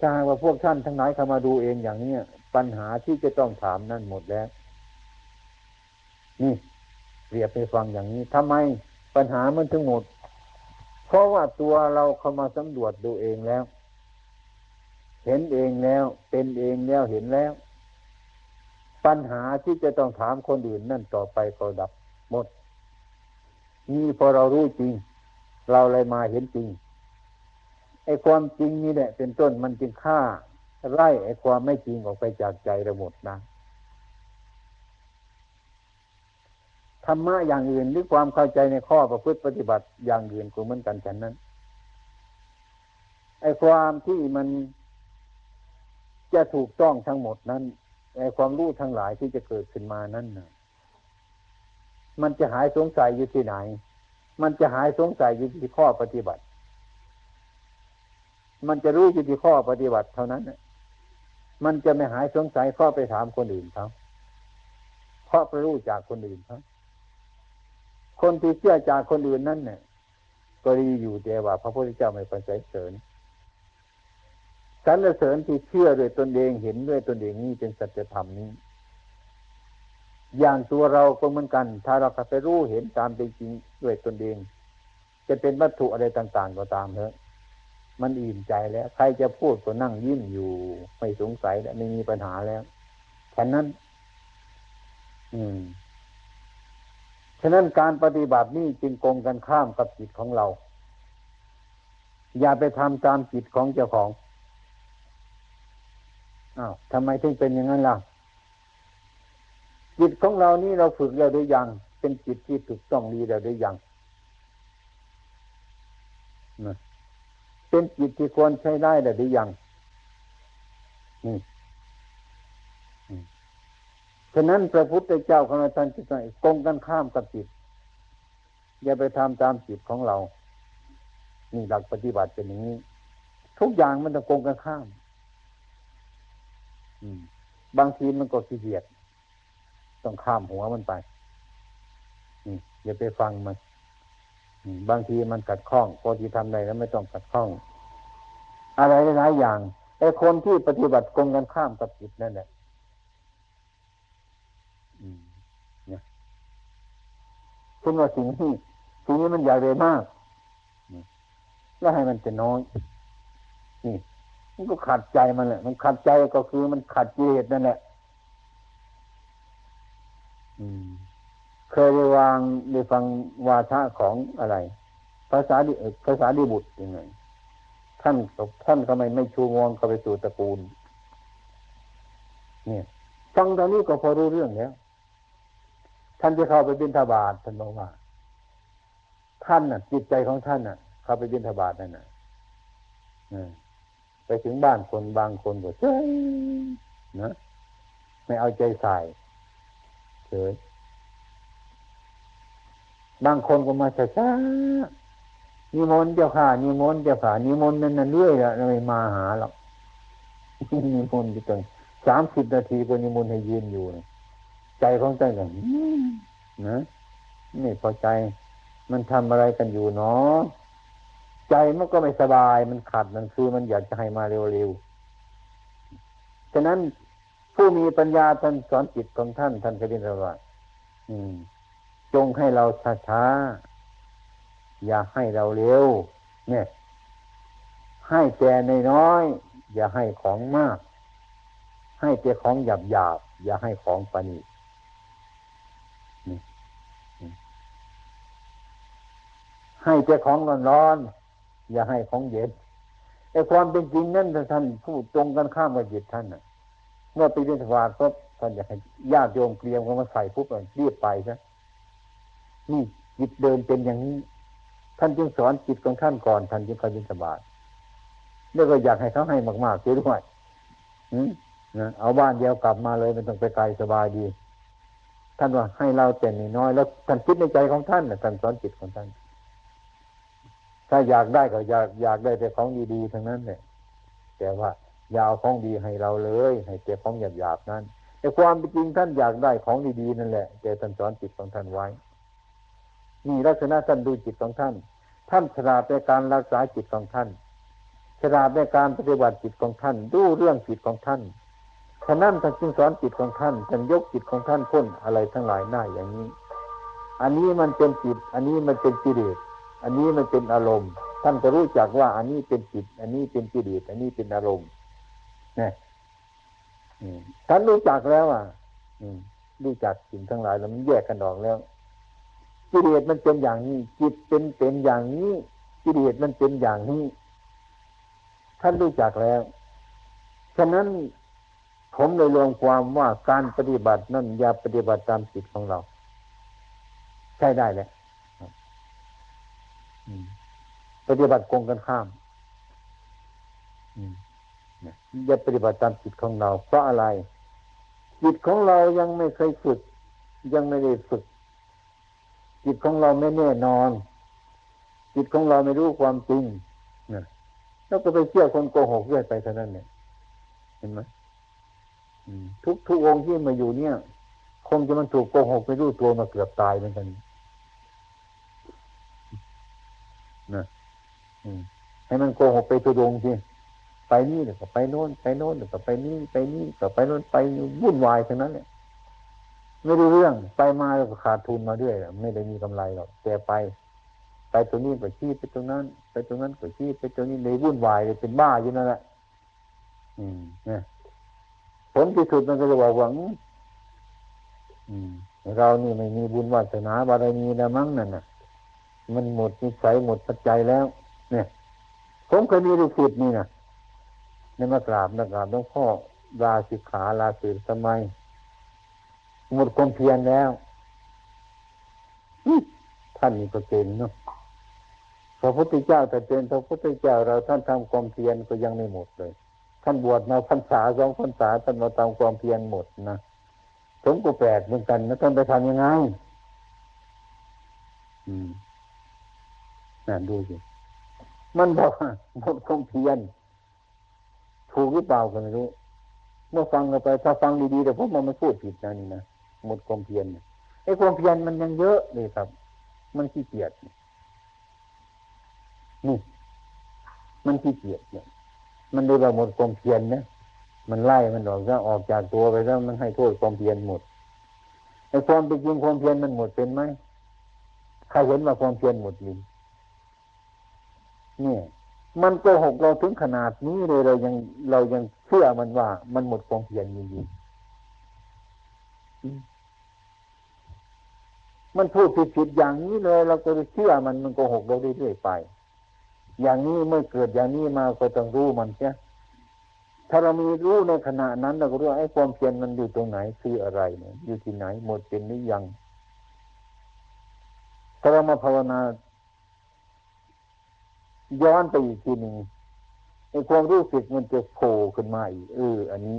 ถ้าว่าพวกท่านทั้งหลายเข้ามาดูเองอย่างนี้ปัญหาที่จะต้องถามนั่นหมดแล้ว นี่เรียบไปฟังอย่างนี้ทำไมปัญหามันถึงหมด เพราะว่าตัวเราเข้ามาสำรวจดูเองแล้ว เห็นเองแล้ว เป็นเองแล้วเห็นแล้ว ปัญหาที่จะต้องถามคนอื่นนั่นต่อไปก็ดับหมด นี่พอเรารู้จริง เราเลยมาเห็นจริงไออ้ความจริงนี่แหละเป็นต้นมันจึงฆ่าไล่ไอ้ความไม่จริงออกไปจากใจเราหมดนะ รรมะอย่างอื่น หรือความเข้าใจในข้อประพฤติปฏิบัติอย่างอื่นก็เหมือนกันฉันนั้นไอ้ความที่มันจะถูกต้องทั้งหมดนั้นไอ้ความรู้ทั้งหลายที่จะเกิดขึ้นมานั้นนะมันจะหายสงสัยอยู่ที่ไหน มันจะหายสงสัยอยู่ที่ข้อปฏิบัติ มันจะรู้อยู่ที่ข้อปฏิบัติเท่านั้นมันจะไม่หายสงสัยข้อไปถามคนอื่นเขาเพราะไปรู้จากคนอื่นเขา คนที่เชื่อจากคนอื่นนั่นเนี่ยก็ดีอยู่แต่ว่า พระพุทธเจ้าไม่ประสเสริญสรรเสริญที่เชื่อด้วยตนเองเห็นด้วยตนเองนี่เป็นสัจธรรมนี้ อย่างตัวเราก็เหมือนกัน ถ้าเราไปรู้เห็นตามเป็นจริงด้วยตนเอง จะเป็นวัตถุอะไรต่าง ๆ ก็ตามเถอะมันอิ่มใจแล้ว ใครจะพูดก็นั่งยิ้มอยู่ไม่สงสัยแล้วไม่มีปัญหาแล้วฉะนั้น อืม ฉะนั้นการปฏิบัตินี่จึงกงกันข้ามกับจิตของเรา อย่าไปทำตามจิตของเจ้าของอ้าวทำไมถึงเป็นอย่างนั้นล่ะ จิตของเรานี่เราฝึกแล้วหรือยัง เป็นจิตที่ถูกต้องดีแล้วหรือยังเป็นจิตที่ควรใช้ได้แล้วหรือยังนี่ ฉะนั้นพระพุทธเจ้าของเราท่านจิตใจกงกันข้ามกับจิต อย่าไปทำตามจิตของเรา นี่หลักปฏิบัติเป็นอย่างนี้ ทุกอย่างมันต้องกงกันข้ามบางทีมันก็ขี้เกียจต้องข้ามหัวมันไปอย่าไปฟังมันบางทีมันกัดข้องพอที่ทำได้แล้วไม่ต้องกัดข้อง อะไรหลายอย่างไอ้คนที่ปฏิบัติกงกันข้ามกับจิตนั่นแหละเนี่ย คุณว่าสิ่งที่สิ่งนี้มันใหญ่เลยมาก แล้วให้มันจะน้อยนี่มันก็ขัดใจมันแหละ มันขัดใจก็คือมันขัดเจตนั่นแหละเคยได้วางได้ฟังวาทะของอะไร ภาษาดิภาษาดิบุตรยังไงท่านท่านก็ไมไม่ชูงวงเข้าไปสู่ตระกูล เนี่ย ฟังตอนนี้ก็พอรู้เรื่องแล้ว ท่านจะเข้าไปบิณฑบาตท่านบอกว่า ท่านน่ะ จิตใจของท่านน่ะ เข้าไปบิณฑบาตนั่นน่ะไปถึงบ้านคนบางคนก็เฉยนะไม่เอาใจใส่เฉยบางคนก็มาช้าๆนิมนต์เจ้าค่ะนิมนต์เจ้าค่ะนิมนต์นั่นนั่นเรื่อยละไม่มาหาหรอกนิมนต์อยู่ตรงสามสิบนาทีก็นิมนต์ให้ยืนอยู่ ใจของใจกันนะไม่พอใจ มันทำอะไรกันอยู่เนาะใจมันก็ไม่สบายมันขัดมันคือมันอยากจะให้มาเร็วๆฉะนั้นผู้มีปัญญาท่านสอนจิตของท่านท่านก็เรียนว่าอืมจงให้เราช้าๆอย่าให้เราเร็ว เนี่ย ให้แต่ในน้อยอย่าให้ของมาก ให้แต่ของหยาบหยาบอย่าให้ของปานี ให้แต่ของร้อนๆอย่าให้ของเย็นไอ้ความเป็นจริงนั่นท่านพูดตรงกันข้ามกับจิตท่านนะเมื่อไปเรียนสวาสก็ท่านอยากให้ญาติโยมเตรียมกันมาใส่ปุ๊บเรียบไปซะนี่จิตเดินเป็นอย่างนี้ ท่านจึงสอนจิตของท่านก่อนท่านจึงเข้ายินสบายแล้วก็อยากให้เขาให้มากๆเสียด้วยเอาบ้านเดียวกลับมาเลยมันต้องไปไกลสบายดี ท่านว่าให้เราแต่นน้อยแล้วท่านคิดในใจของท่านนะท่านสอนจิตของท่าน ถ้าอยากได้ก็อยากอยากได้แต่ของดีๆทั้งนั้นเลยแต่ว่ายาวของดีให้เราเลย ให้แต่ของหยาบๆนั้นแต่ความจริงท่านอยากได้ของดีๆนั่นแหละแต่ท่านสอนจิตของท่านไว้นี่ลักษณะท่านดูจิตของท่าน ท่านฉลาดในการรักษาจิตของท่านฉลาดในการปฏิบัติจิตของท่าน ดูเรื่องจิตของท่านฉะนั้นท่านจึงสอนจิตของท่านท่านยกจิตของท่านพ้นอะไรทั้งหลายหน้าอย่างนี้ อันนี้มันเป็นจิต อันนี้มันเป็นกิเลส อันนี้มันเป็นอารมณ์ ท่านจะรู้จักว่า อันนี้เป็นจิต อันนี้เป็นกิเลสอันนี้เป็นอารมณ์นี่ท่านรู้จักแล้วอะรู้จักสิ่งทั้งหลายแล้วมันแยกกันออกแล้วกิเลสมันเป็นอย่างนี้ จิตเป็นเป็นอย่างนี้กิเลสมันเป็นอย่างนี้ ท่านรู้จักแล้ว ฉะนั้นผมเลยรวมความว่าการปฏิบัตินั่นอย่าปฏิบัติตามจิตของเรา ใช่ได้เลย ปฏิบัติกงกันข้ามอย่าปฏิบัติตามจิตของเรา เพราะอะไร จิตของเรายังไม่เคยฝึก ยังไม่ได้ฝึก จิตของเราไม่แน่นอน จิตของเราไม่รู้ความจริงนะแล้วก็ไปเชื่อคนโกหกเรื่อยไปเท่านั้นเนี่ยเห็นไหมทุกทุกองค์ที่มาอยู่เนี่ย คงจะมันถูกโกหกไม่รู้ตัวมาเกือบตายเหมือนกัน นะให้มันโกหกไปตัวดงสิไปนี่หรือก็ไปโน่นไปโน่นหรือก็ไปนี่ไปนี่ก็ไปโน่นไปวุ่นวายทั้งนั้นเนี่ยไม่รู้เรื่อง ไปมาแล้วก็ขาดทุนมาด้วยไม่ได้มีกำไรหรอกแต่ไป ไปตรงนี้ก็ชี้ไปตรงนั้น ไปตรงนั้นก็ชี้ไปตรงนี้เลยวุ่นวายเลยเป็นบ้าอยู่นั่นแหละอืมเนี่ยผลที่สุดมันก็จะบอกหวังเรานี่ไม่มีบุญวาสนาบารมีนะมั้งนั่นน่ะ มันหมดนิสัยหมดปัจจัยแล้ว เนี่ย ผมเคยมีลูกศิษย์นี่นะในมากราบนักราบหลวงพ่อลาสิกขาลาสิสมัยหมดความเพียรแล้วท่านนี่ก็เก่งเนาะพระพุทธเจ้าแต่เป็นพระพุทธเจ้าเราท่านทำความเพียรก็ยังไม่หมดเลย ท่านบวชมาพรรษาสองพรรษาท่านมาทำความเพียรหมดนะผมก็แปลกเหมือนกันนะท่านไปทำยังไง อืม นั่นดูสิมันบอกหมดความเพียรถูกหรือเปล่าก็ไม่รู้ เมื่อฟังกันไปถ้าฟังดีๆแต่พวกมันไม่พูดผิดนะนี่นะหมดความเพียรไอ้ความเพียรมันยังเยอะเลยครับ มันขี้เกียจนี่ มันขี้เกียจเนี่ย มันดูแบบหมดความเพียรนะมันไล่มันออกก็ออกจากตัวไปแล้วมันให้โทษความเพียรหมดไอ้ความเป็นจริงความเพียรมันหมดเป็นไหมใครเห็นว่าความเพียรหมดลิง เนี่ย มันโกหกเราถึงขนาดนี้เลยเรายังเรายังเชื่อมันว่า มันหมดความเพียรจริงๆมันพูดผิดๆอย่างนี้เลย เราก็เชื่อมันมันโกหกเราเรื่อยๆไป อย่างนี้เมื่อเกิดอย่างนี้มาก็ต้องรู้มันใช่ถ้าเรามีรู้ในขณะนั้นเราก็รู้ไอ้ความเพียรมันอยู่ตรงไหนคืออะไรเนี่ยอยู่ที่ไหนหมดเป็นหรือยังถ้าเรามาภาวนา ย้อนไปอีกทีหนึ่งไอ้ความรู้สึกมันจะโผล่ขึ้นมาอีกเออ อันนี้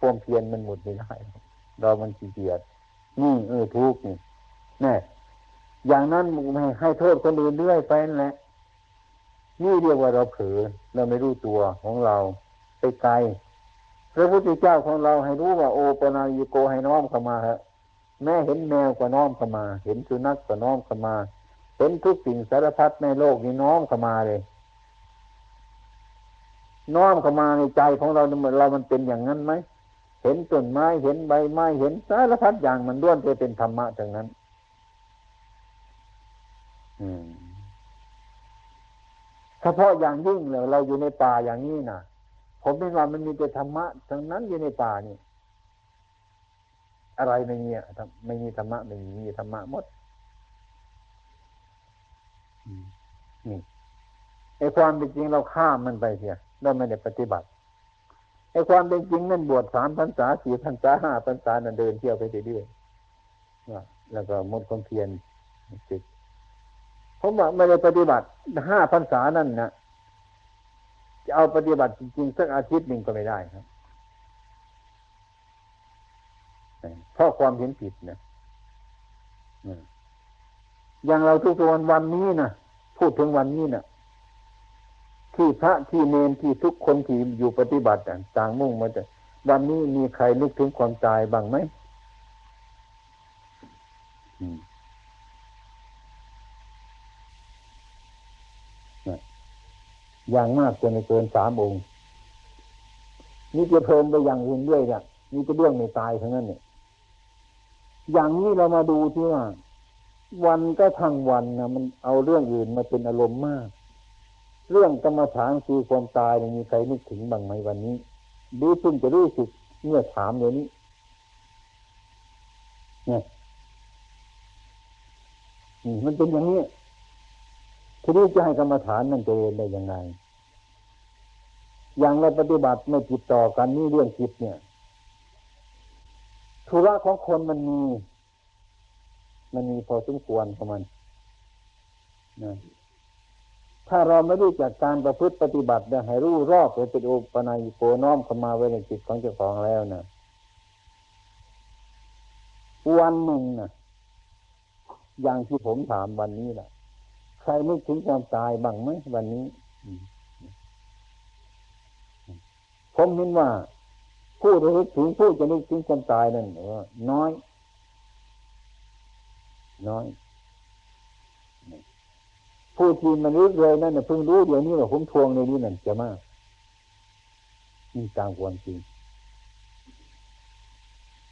ความเพียรมันหมดไม่ได้เรามันขี้เกียจนี่เออทุกนี่แน่อย่างนั้นไม่ให้โทษคนอื่นเรื่อยไปนั่นแหละนี่เรียกว่าเราเผลอเราไม่รู้ตัวของเราไปไกลพระพุทธเจ้าของเราให้รู้ว่าโอปนายโกให้น้อมเข้ามาฮะแม่เห็นแมวก็น้อมเข้ามา เห็นสุนัขก็น้อมเข้ามา เห็นทุกสิ่งสารพัดในโลกนี้น้อมเข้ามาเลย น้อมเข้ามาในใจของเราเรามันเป็นอย่างนั้นไหมเห็นต้นไม้เห็นใบไม้เห็นสารพัดอย่างมันล้วนจะเป็นธรรมะทั้งนั้น อืมเฉพาะอย่างยิ่งเลยเราอยู่ในป่าอย่างนี้นะผมไม่ว่ามันมีแต่ธรรมะทั้งนั้นอยู่ในป่านี่อะไรไม่มีอะไม่มีธรรมะไม่มีมีธรรมะหมด นี่ไอ้ความเป็นจริงเราข้ามมันไปเสียเราไม่ได้ปฏิบัติไอ้ความเป็นจริงนั่นบวชสามพรรษาสี่พรรษาห้าพรรษานั่นเดินเที่ยวไปเรื่อยๆแล้วก็หมดความเพียรจิตผมว่าไม่ได้ปฏิบัติห้าพรรษานั่นนะจะเอาปฏิบัติจริงๆสักอาทิตย์หนึ่งก็ไม่ได้ครับเพราะความเห็นผิดนะ อย่างเราทุกวันวันนี้นะพูดถึงวันนี้นะที่พระที่เนนที่ทุกคนที่อยู่ปฏิบัติต่างมุ่งมาแต่วันนี้มีใครนึกถึงความตายบ้างไหมอย่างมากจะไม่เกินสามองค์ นี่จะเพิ่มไปอย่างอื่นด้วยเนี่ยนี่จะเรื่องไม่ตายทั้งนั้นเนี่ยอย่างนี้เรามาดูที่ว่า วันก็ทั้งวันนะมันเอาเรื่องอื่นมาเป็นอารมณ์มาก เรื่องกรรมฐานคือความตายมีใครนึกถึงบ้างไหมวันนี้ดูเพิ่งจะรู้สึกเมื่อถามเดี๋ยวนี้เนี่ยมันเป็นอย่างนี้ทีนี้จะให้กรรมฐานนั่นจะเรียนได้ยังไง อย่างเราปฏิบัติไม่ติดต่อกันนี่เรื่องจิตเนี่ย ธุระของคนมันมี มันมีพอสมควรของมันนะถ้าเราไม่รู้จักการประพฤติปฏิบัติเนี่ยให้รู้รอบเป็นอุปนัยโกน้อมเข้ามาไว้ในจิตของเจ้าของแล้วนะวันหนึ่งนะอย่างที่ผมถามวันนี้แหละใครนึกถึงความตายบ้างไหมวันนี้ผมเห็นว่า ผู้ที่นึกถึงผู้จะนึกถึงความตายนั่นน้อย น้อยผู้ที่มันรู้เลยนั่นเพิ่งรู้เดี๋ยวนี้ว่าผมทวงในนี้นั่นจะมากนี่ตามความจริง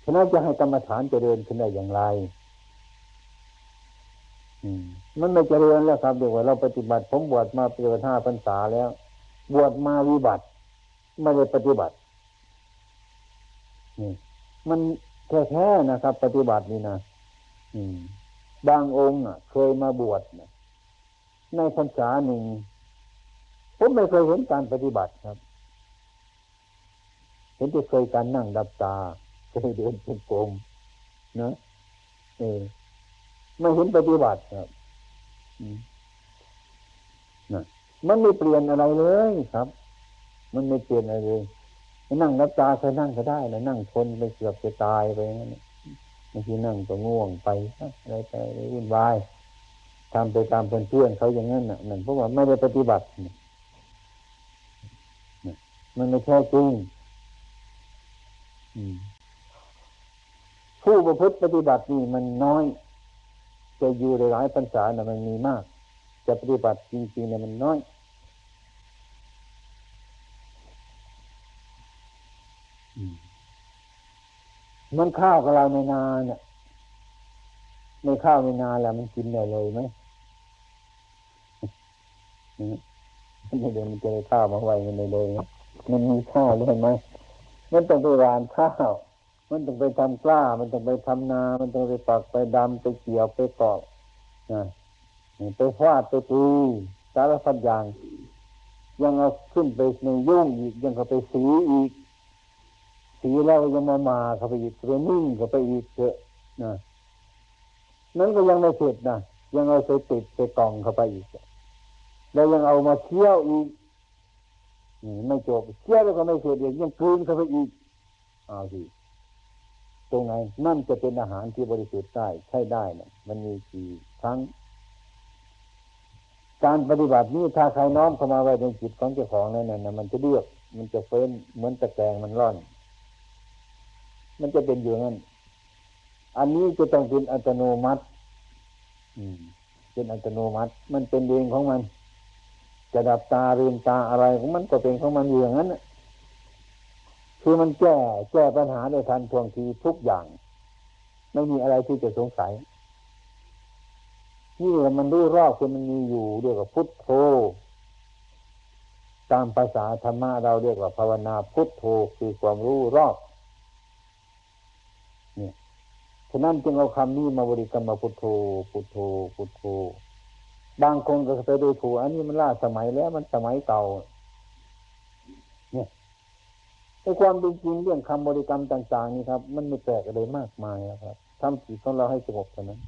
ฉะนั้นจะให้กรรมฐานเจริญขึ้นได้อย่างไรมันไม่เจริญแล้วครับเดี๋ยวเราปฏิบัติ ผมบวชมาเกินห้าพรรษาแล้ว บวชมาวิบัติไม่ได้ปฏิบัตินี่มันแท้ๆนะครับ ปฏิบัตินี่นะ บางองค์เคยมาบวชในพรรษาหนึ่งผมไม่เคยเห็นการปฏิบัติครับ เห็นแต่เคยการนั่งดับตาเคยเดินจงกรมนะเออไม่เห็นปฏิบัติครับนะมันไม่เปลี่ยนอะไรเลยครับ มันไม่เปลี่ยนอะไรเลยนั่งรับตาเคยนั่งก็ได้นะนั่งทนไปเกือบจะตายไปนั่น บางทีนั่งก็ง่วงไปอะไรไปวุ่นวายทำไปตามเพื่อนเขาอย่างนั้นน่ะนั่นเพราะว่าไม่ได้ปฏิบัติ มันไม่แท้จริงผู้ประพฤติปฏิบัตินี่มันน้อย จะอยู่ในหลายพรรษาน่ะมันมีมาก จะปฏิบัติจริงๆเนี่ยมันน้อย มันข้าวกับเราในนาเนี่ยในข้าวในนาแล้วมันกินได้เลยไหมไม่เดินมันจะได้ข้าวมาไว้มันเลยมันมีข้าวเลยไหมมันต้องไปรานข้าว มันต้องไปทำกล้า มันต้องไปทำนา มันต้องไปปักไปดำไปเกี่ยวไปกอกนะไปฟาดไปตีสารพัดอย่าง ยังเอาขึ้นไปในยุ่งอีกยังเอาไปสีอีก สีแล้วยังมามาเขาไปอีกเรนิ่งเขาไปอีกเถอะนะนั้นก็ยังไม่เสร็จนะยังเอาใส่ติดใส่กล่องเข้าไปอีก แล้วยังเอามาเคี่ยวอีกไม่จบเคี่ยวแล้วก็ไม่เสร็จอีกยังคืนเข้าไปอีกเอาสิตรงไหนนั่นจะเป็นอาหารที่บริสุทธิ์ได้ใช่ได้นะมันมีกี่ครั้ง การปฏิบัตินี้ถ้าใครน้อมเข้ามาไว้ในจิตของเจ้าของนั่นนะมันจะเลือกมันจะเฟ้นเหมือนตะแกรงมันร่อน มันจะเป็นอยู่นั้นอันนี้จะต้องเป็นอัตโนมัติเป็นอัตโนมัติ มันเป็นเองของมัน จะดับตาเรียนตาอะไรของมันก็เป็นของมันอย่างนั้นคือมันแก้แก้ปัญหาในทันท่วงทีทุกอย่างไม่มีอะไรที่จะสงสัยนี่มันรู้รอบคือมันมีอยู่เรียกว่าพุทโธตามภาษาธรรมะเราเรียกว่าภาวนาพุทโธคือความรู้รอบ ฉะนั้นจึงเอาคำนี้มาบริกรรมมาพุทโธพุทโธพุทโธบางคนก็ไปดูถูกอันนี้มันล่าสมัยแล้วมันสมัยเก่า เนี่ยในความเป็นจริงเรื่องคำบริกรรมต่าง ๆ นี่ครับ มันไม่แปลกอะไรมากมายครับทำจิตของเราให้สงบเท่านั้น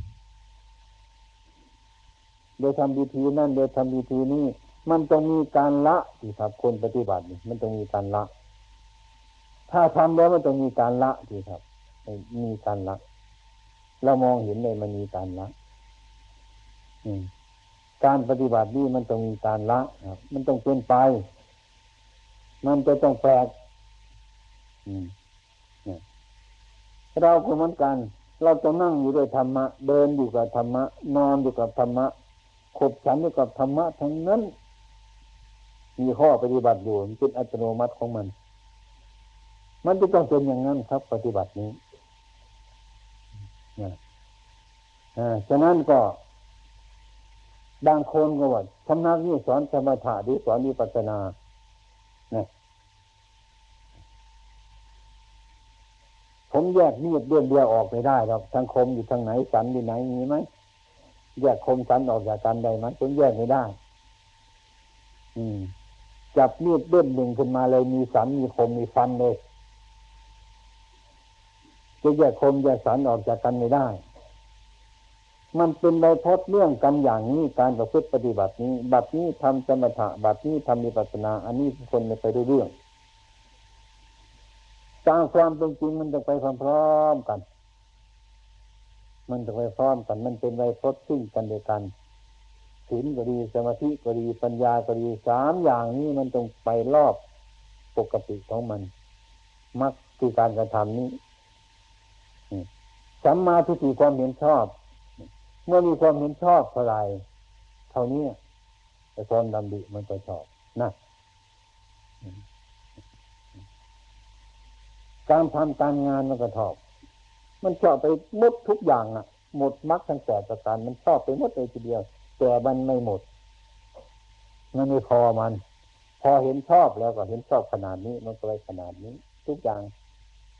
โดยทำวิธีนั่นโดยทำวิธีนี้มันต้องมีการละที่ครับ คนปฏิบัติมันต้องมีการละ ถ้าทำแล้วมันต้องมีการละที่ครับมีการละ เรามองเห็นเลยมันมีการละการปฏิบัตินี่มันต้องมีการละครับ มันต้องเป็นไป มันจะต้องแปลกเราก็เหมือนกัน เราจะนั่งอยู่ด้วยธรรมะ เดินอยู่กับธรรมะ นอนอยู่กับธรรมะขบฉันอยู่กับธรรมะทั้งนั้น มีข้อปฏิบัติอยู่เป็นอัตโนมัติของมัน มันจะต้องเป็นอย่างนั้นครับ ปฏิบัตินี้ ฉะนั้นก็บางคนก็ว่าสำนักนี้สอนสมถะหรือสอนวิปัสนาผมแยกมีดเดือนเดียวออกไม่ได้หรอกทางคมอยู่ทางไหนสันอยู่ไหนมีไหมแยกคมสันออกจากกันได้ไหมผมแยกไม่ได้ อืม จับมีดเล่มหนึ่งขึ้นมาเลยมีสันมีคมมีฟันเลย จะแยกคมแยกสันออกจากกันไม่ได้ มันเป็นใบพดเรื่องกันอย่างนี้การประพฤติปฏิบัตินี้ บัดนี้ทำสมถะบัดนี้ทำมีปัสนา อันนี้คนไม่ไปด้เรื่องตามความเป็นจริงมันจะไปพร้อมๆกัน มันจะไปพร้อมกัน มันเป็นไวยพจน์ซึ่งกันเด้วยกันศีลก็ดีสมาธิก็ดีปัญญาก็ดีสามอย่างนี้มันต้องไปรอบปกติของมันมักคือการกระทำนี้ สัมมาทิฏฐิความเห็นชอบ เมื่อมีความเห็นชอบเท่าไรเท่านี้แต่ความดำดิมันก็ชอบนะการทำการงานมันก็ชอบ มันชอบไปหมดทุกอย่างอะ หมดมรรคทั้งแปดประการมันชอบไปหมดเลยทีเดียว แต่มันไม่หมด มันไม่พอมัน พอเห็นชอบแล้วก็เห็นชอบขนาดนี้ มันก็เลยขนาดนี้ ทุกอย่าง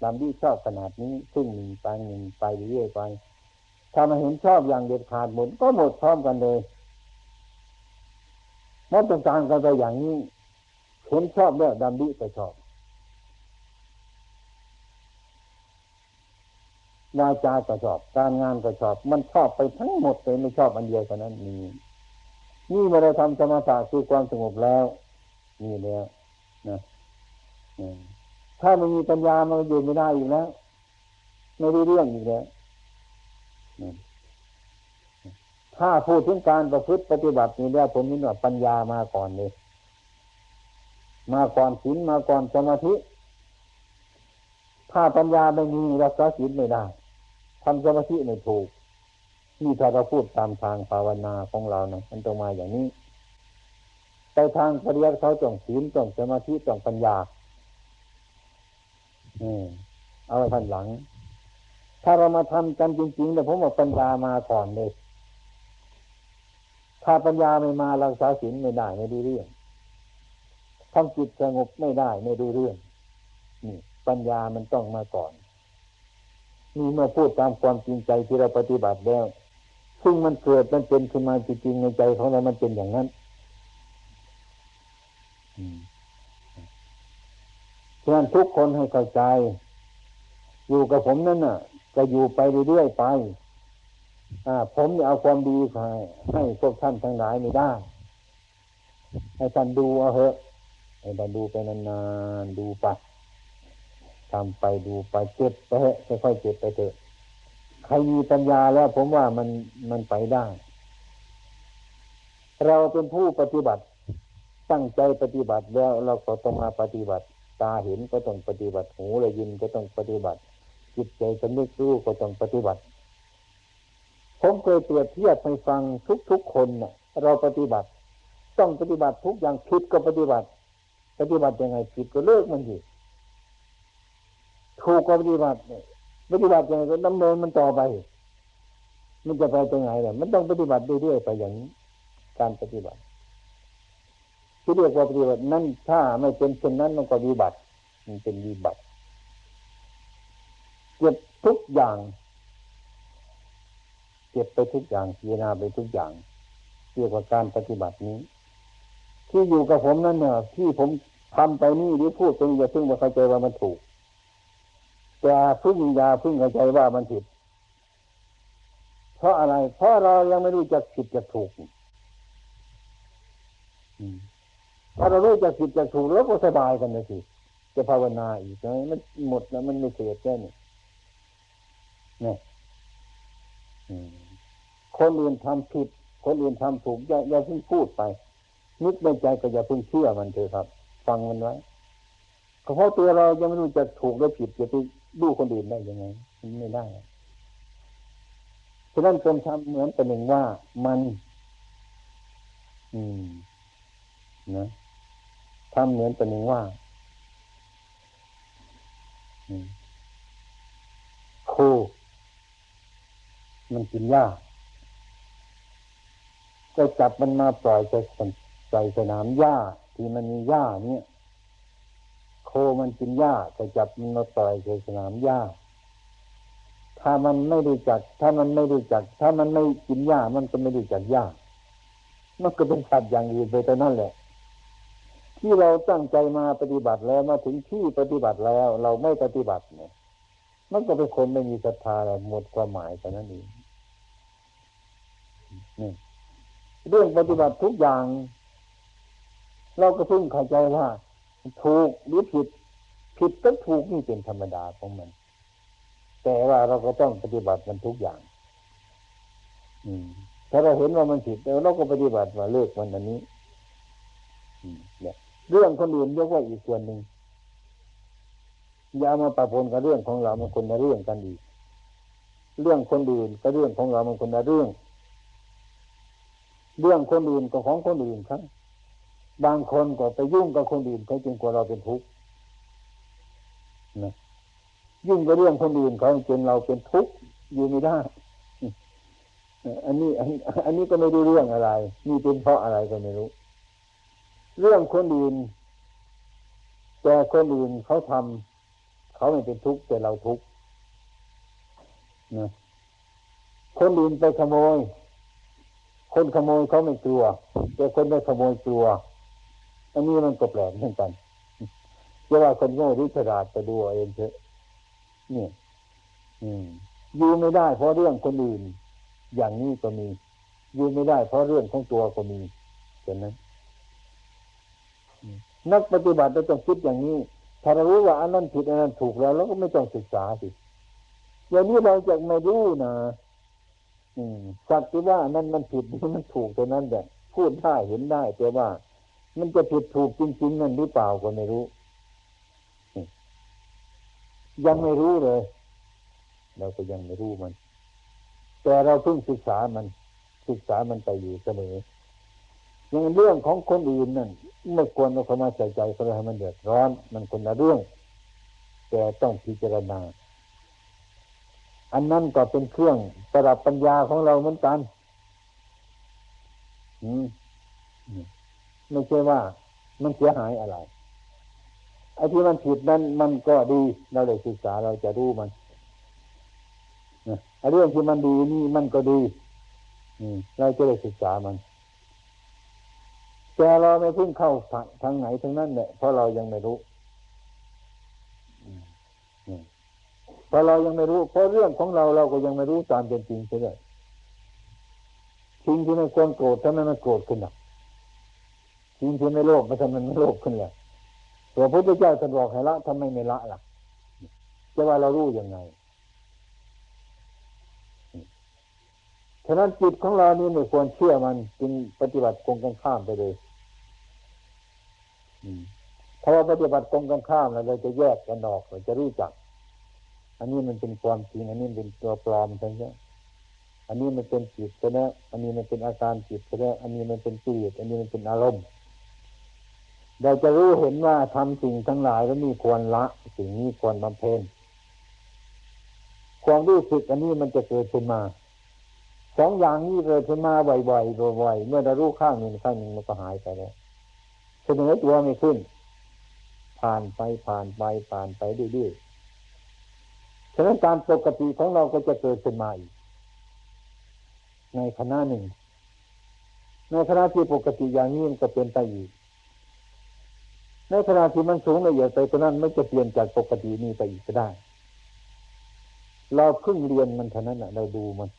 ตามที่ชอบขนาดนี้ครึ่งหนึ่งไปหนึ่งไปเรื่อยไปถ้ามาเห็นชอบอย่างเด็ดขาดหมดก็หมดพร้อมกันเลยมันต้องการกันไปอย่างนี้เห็นชอบแล้วดำดิไปชอบวาจาก็ชอบ การงานก็ชอบ มันชอบไปทั้งหมดเลยไม่ชอบอันเดียวเท่นั้นมีนี่เมื่อเราทำสมาธิคือความสงบแล้ว นี่แล้วนะ ถ้าไมันมีปัญญามันอยู่ไม่ได้อยู่แล้วไม่ได้เรื่องอีกแล้วถ้าพูดถึงการประพฤติปฏิบัตินี่แล้วผมนี่ว่าปัญญามาก่อนเลยมาก่อนศีลมาก่อนสมาธิ ถ้าปัญญาไม่มีรักษาศีลไม่ได้ทำสมาธิไม่ถูกนี่ถ้าเราพูดตามทางภาวนาของเรานะมันต้องมาอย่างนี้ไปทางปริยัติเขาต้องศีลต้องสมาธิต้องปัญญา เอาไว้ทันหลัง ถ้าเรามาทำกันจริงๆแต่ผมบอกปัญญามาก่อนเลย ถ้าปัญญาไม่มารักษาศีลไม่ได้ไม่ดูเรื่องทำจิตสงบไม่ได้ไม่ดูเรื่อง นี่ ปัญญามันต้องมาก่อนนี่เมื่อพูดตามความจริงใจที่เราปฏิบัติแล้ว ซึ่งมันเกิดมันเป็นขึ้นมาจริงๆในใจของเรามันเป็นอย่างนั้น อืม ฉะนั้นทุกคนให้เข้าใจ อยู่กับผมนั่นน่ะ จะอยู่ไปเรื่อยๆไปผมจะเอาความดีให้ให้พวกท่านทั้งหลายไม่ได้ ให้ท่านดูเอาเถอะให้ท่านดูไปนานๆดูไปทำไปดูไปเจ็บไปเถอะค่อยๆเจ็บไปเถอะใครมีปัญญาแล้ว ผมว่ามันมันไปได้ เราเป็นผู้ปฏิบัติ ตั้งใจปฏิบัติแล้วเราก็ต้องมาปฏิบัติ ตาเห็นก็ต้องปฏิบัติหูได้ยินก็ต้องปฏิบัติ จิตใจสำนึกรู้ก็ต้องปฏิบัติ ผมเคยเปรียบเทียบให้ฟังทุกๆคนเนี่ยเราปฏิบัติ ต้องปฏิบัติทุกอย่างผิดก็ปฏิบัติ ปฏิบัติยังไงผิดก็เลิกมันสิถูกก็ปฏิบัติปฏิบัติยังไงก็ดำเนินมันต่อไป มันจะไปตรงไหนเนี่ยมันต้องปฏิบัติเรื่อยๆไปอย่างนี้การปฏิบัติ ที่เรียกว่าปฏิบัตินั้นถ้าไม่เป็นเช่นนั้นมันก็วิบัติมันเป็นวิบัติเก็บทุกอย่างเก็บไปทุกอย่างพิจารณาไปทุกอย่างเรียวกว่าการปฏิบัตินี้ ที่อยู่กับผมนั่นเนี่ยที่ผมทำไปนี่หรือพูดไปนี่อย่าเพิ่งมาเข้าใจว่ามันถูกแต่พึ่งยาพึ่งเข้าใจว่ามันผิด เพราะอะไร เพราะเรายังไม่รู้จักผิดจากถูก ถ้าเรารู้จักผิดจากถูกแล้วก็สบายกันเลยสิจะภาวนาอีกไหมมันหมดแล้วมันไม่เสียแค่นี้เนี่ยคนอื่นทำผิด คนอื่นทำถูกอย่าอย่าเพิ่งพูดไป นึกในใจก็อย่าเพิ่งเชื่อมันเถอะครับ ฟังมันไว้เพราะตัวเรายังไม่รู้จักถูกและผิดจะไปดูคนอื่นได้ยังไงไม่ได้ฉะนั้นจงทำเหมือนประหนึ่งว่ามัน อืม นะ ทำเหมือนประหนึ่งว่าโคมันกินหญ้าก็จับมันมาปล่อยใจใส่สนามหญ้าที่มันมีหญ้าเนี่ยคมันกินหญ้าจะจับมันมาต่อยในสนามหญ้าถ้ามันไม่รู้จัก ถ้ามันไม่รู้จัก ถ้ามันไม่กินหญ้ามันก็ไม่รู้จักหญ้ามันก็เป็นสัตว์อย่างอื่นไปแต่นั่นแหละ ที่เราตั้งใจมาปฏิบัติแล้วมาถึงที่ปฏิบัติแล้ว เราไม่ปฏิบัติเนี่ย มันก็เป็นคนไม่มีศรัทธาหมดความหมายแต่นั้นเองนี่เรื่องปฏิบัติทุกอย่าง เราก็เพิ่งเข้าใจว่า ถูกหรือผิด ผิดก็ถูกนี่เป็นธรรมดาของมัน แต่ว่าเราก็ต้องปฏิบัติมันทุกอย่าง อืม ถ้าเราเห็นว่ามันผิดแล้วเราก็ปฏิบัติว่าเลิกมันอันนี้เนี่ย เรื่องคนอื่นยกไว่าอีกส่วนหนึ่งอย่ามาปะปนกับเรื่องของเรามันคนละเรื่องกันอีกเรื่องคนอื่นก็เรื่องของเรามันคนละเรื่อง เรื่องคนอื่นก็ของคนอื่นครับ บางคนก็ไปยุ่งกับคนอื่นเขาจึงกลัวเราเป็นทุกข์นะยุ่งกับเรื่องคนอื่นเขาจนเราเป็นทุกข์อยู่ไม่ได้อันนี้อันนี้ก็ไม่รู้เรื่องอะไรนี่เป็นเพราะอะไรก็ไม่รู้ เรื่องคนอื่น แต่คนอื่นเขาทำเขาไม่เป็นทุกข์แต่เราทุกข์นะคนอื่นไปขโมย คนขโมยเขาไม่กลัว แต่คนไปขโมยกลัว อันนี้มันก็แปลกเหมือนกันจะว่าคนโง่หรือฉลาดไปดูเองเถอะเนี่ยอืมอยู่ไม่ได้ เพราะเรื่องคนอื่น อย่างนี้ก็มียืนไม่ได้ เพราะเรื่องของตัวก็มีเห็นไหม นักปฏิบัติเราต้องคิดอย่างนี้ ถ้าเรารู้ว่าอันนั้นผิดอันนั้นถูกแล้วเราก็ไม่ต้องศึกษาสิอย่างนี้เราจะไม่รู้นะอืมสักที่ว่านั้นมันผิดนี่มันถูกตัวนั้นแต่พูดได้เห็นได้แต่ว่า มันจะผิดถูกจริง ๆ นั่นหรือเปล่าก็ไม่รู้ ยังไม่รู้เลยเราก็ยังไม่รู้มัน แต่เราเพิ่งศึกษามัน ศึกษามันไปอยู่เสมอ เรื่องของคนอื่นนั่นไม่ควรเอาเข้ามาใส่ใจเพราะให้มันเดือดร้อน มันคนละเรื่อง แต่ต้องพิจารณา อันนั้นก็เป็นเครื่องประดับปัญญาของเราเหมือนกันไม่ใช่ว่ามันเสียหายอะไรไอ้ที่มันผิดนั้นมันก็ดีเราเลยศึกษาเราจะรู้มันไอ้เรื่องที่มันดีนี่มันก็ดีเราจะได้ศึกษามัน แต่เราไม่พึ่งเข้าทางไหนทางนั้นเนี่ยเพราะเรายังไม่รู้เพราะเรายังไม่รู้ เพราะเรื่องของเราเราก็ยังไม่รู้ตามเป็นจริงใช่ไหมทิ้งที่ไม่ควรโกรธทำไมมันโกรธขึ้นล่ะทิ้งที่ไม่โลภมันทำไมมันโลภขึ้นล่ะตัวพระพุทธเจ้าท่านบอกให้ละทำไมไม่ละล่ะจะว่าเรารู้ยังไงฉะนั้นจิตของเรานี่ไม่ควรเชื่อมันจึงปฏิบัติกงกันข้ามไปเลย ถ้าว่าปฏิบัติกงกันข้ามเราจะแยกกันออกเราจะรู้จัก อันนี้มันเป็นความจริง อันนี้เป็นตัวปลอมใช่ไหมอันนี้มันเป็นจิตใช่ไหมอันนี้มันเป็นอาการจิตใช่ไหมอันนี้มันเป็นจิตอันนี้มันเป็นอารมณ์เราจะรู้เห็นว่าทำสิ่งทั้งหลายแล้วมีควรละสิ่งนี้ควรบำเพ็ญความรู้สึกอันนี้มันจะเกิดขึ้นมาสองอย่างนี้เกิดขึ้นมาบ่อยๆบ่อยๆเมื่อเรารู้ข้างหนึ่งข้างหนึ่งมันก็หายไปแล้ว เสนอตัวไม่ขึ้น ผ่านไปผ่านไปผ่านไปเรื่อยๆฉะนั้นการปกติของเราก็จะเกิดขึ้นมาอีกในคณะหนึ่ง ในคณะที่ปกติอย่างนี้มันก็เป็นไปอีกในขณะที่มันสูงละเอียดไปตรงนั้นไม่จะเปลี่ยนจากปกตินี้ไปอีกก็ได้ เราเพิ่งเรียนมันเท่านั้นแหะเราดูมัน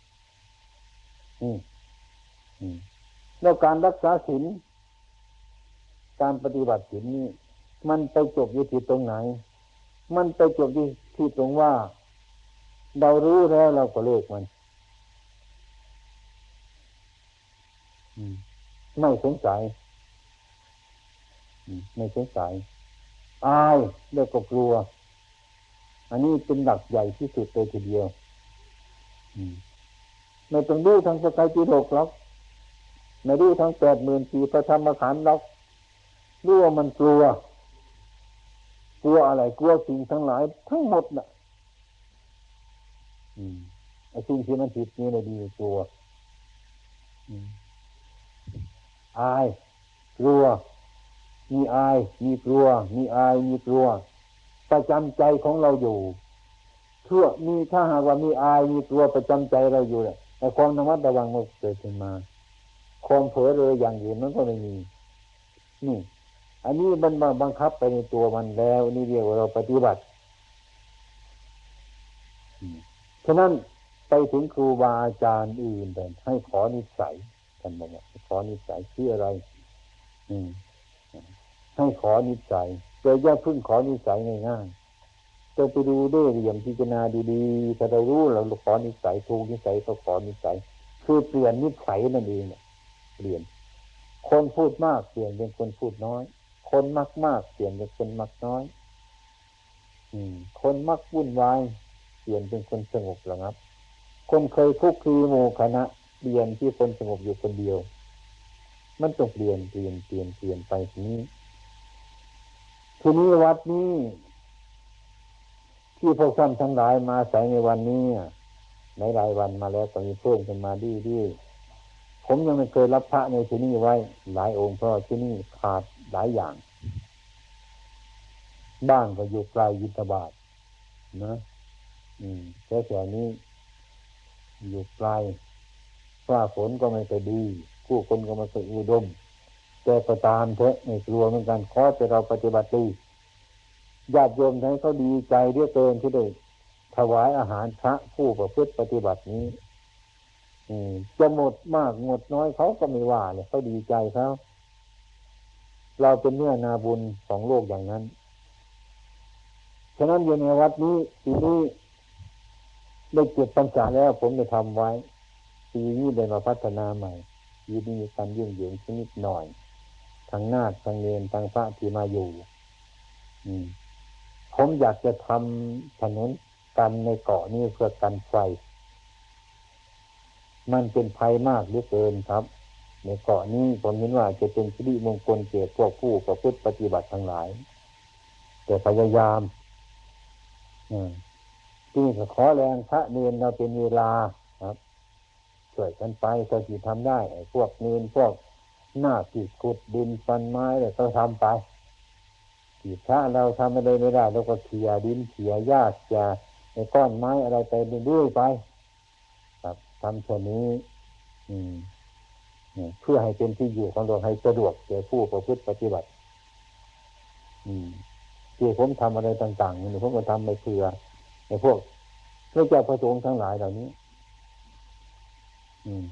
แล้วการรักษาศีล การปฏิบัติศีลนี้ มันไปจบอยู่ที่ตรงไหน มันไปจบที่ที่ตรงว่า เรารู้แล้วเราก็เลิกมันไม่สงสัยไม่สงสัยอายแล้วก็กลัว อันนี้เป็นหลักใหญ่ที่สุดเลยทีเดียวไม่ต้องดูทางสกายจีโรกหรอกไม่ดูทางแปดหมื่นสี่พระธรรมขันธ์หรอก รู้ว่ามันกลัว กลัวอะไร กลัวสิ่งทั้งหลาย ทั้งหมดน่ะ อืมไอ้สิ่งที่มันผิดนี่เลยดีกลัวอายกลัว มีอาย มีกลัว มีอาย มีกลัว ประจำใจของเราอยู่เพื่อมีถ้าหากว่ามีอาย มีกลัวประจำใจเราอยู่เนี่ยแต่ความระมัดระวังมันเกิดขึ้นมา ความเผลอเลยอย่างอื่นมันก็ไม่มี นี่ อันนี้มันบังคับไปในตัวมันแล้วนี่เรียกว่าเราปฏิบัติฉะนั้นไปถึงครูบาอาจารย์อื่นแต่ให้ขอนิสัยกันบอกว่าขอนิสัยชื่ออะไร อืมให้ขอนิสัยเจอย่าพึ่งขอนิสัยง่ายๆจะไปดูด้วยเหลี่ยมพิจารณาดีๆถ้าเรารู้เราขอนิสัยถูกนิสัยก็ขอนิสัย คือเปลี่ยนนิสัยนั่นเองเปลี่ยน คนพูดมากเปลี่ยนเป็นคนพูดน้อย คนมักมากเปลี่ยนเป็นคนมักน้อย อืม คนมักวุ่นวายเปลี่ยนเป็นคนสงบระงับ คนเคยคุกคีโมคณะเปลี่ยนที่คนสงบอยู่คนเดียว มันต้องเปลี่ยนเปลี่ยนเปลี่ยนเปลี่ยนไปทีนี้ทีนี้วัดนี้ ที่พวกท่านทั้งหลายมาใส่ในวันนี้ในรายวันมาแล้วก็มีเพิ่มขึ้นมาดีดีผมยังไม่เคยรับพระในที่นี้ไว้ หลายองค์เพราะที่นี่ขาด หลายอย่าง บ้านก็อยู่ไกลยิตบาทนะ อืมแค่แถวนี้ อยู่ไกลฟ้าฝนก็ไม่เคยดีผู้คนก็ไม่เคยอุดม แต่ก็ตามเถอะไม่กลัวเหมือนกันขอจะเราปฏิบัติดีญาติโยมทั้งเขาดีใจเรียกเกินที่ได้ถวายอาหารพระผู้ประพฤติปฏิบัตินี้จะหมดมากหมดน้อยเขาก็ไม่ว่าเลยเขาดีใจเขา เราเป็นเนื้อนาบุญของโลกอย่างนั้น ฉะนั้นอยู่ในวัดนี้ปีนี้ได้เก็บปัญจาแล้ว ผมจะทำไว้ปีนี้ได้มาพัฒนาใหม่ปีนี้การยื่งเหยิงชนิดหน่อยทั้งนาคทั้งเนนทั้งพระที่มาอยู่ อืม ผมอยากจะทำถนนกันในเกาะนี้เพื่อกันไฟ มันเป็นภัยมากเหลือเกินครับ ในเกาะนี้ผมเห็นว่าจะเป็นสิริมงคลเกิดพวกผู้ประพฤติปฏิบัติทั้งหลาย แต่พยายามที่จะขอแรงพระเนนเราเป็นเวลาครับช่วยกันไปก็ที่ทำได้พวกเนนพวกหน้าขีดขุดดินฟันไม้เนี่ยต้องทำไปขีดพระเราทำอะไรไม่ได้เราก็เขี่ยดินเขี่ยหญ้าเขี่ยในก้อนไม้อะไรไปเรื่อยไป ครับทำส่วนนี้ อืม เพื่อให้เป็นที่อยู่ของเราให้สะดวกแก่ผู้ประพฤติปฏิบัติ อืมที่ผมทำอะไรต่างๆนี่ผมก็ทำไปเพื่อในพวกพระเจ้าประสงค์ทั้งหลายเหล่านี้ อืม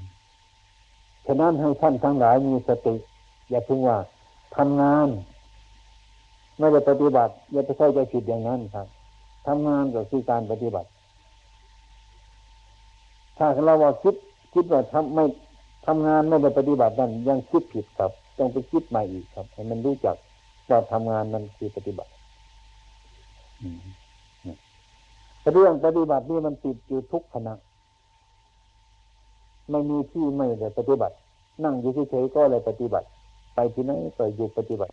ฉะนั้นให้ท่านทั้งหลายมีสติ อย่าเพิ่งว่าทำงาน ไม่ได้ปฏิบัติ อย่าไปเข้าใจผิดอย่างนั้นครับทำงานก็คือการปฏิบัติ ถ้าเราว่าคิดคิดว่าทำไม่ ทำงานไม่ได้ปฏิบัตินั่นยังคิดผิดครับ ต้องไปคิดใหม่อีกครับ ให้มันรู้จักว่าทำงานนั้นคือปฏิบัติเรื่องปฏิบัตินี่มันติดอยู่ทุกขณะไม่มีที่ไม่ได้ปฏิบัติ นั่งอยู่เฉยๆก็เลยปฏิบัติ ไปที่ไหนก็อยู่ปฏิบัติ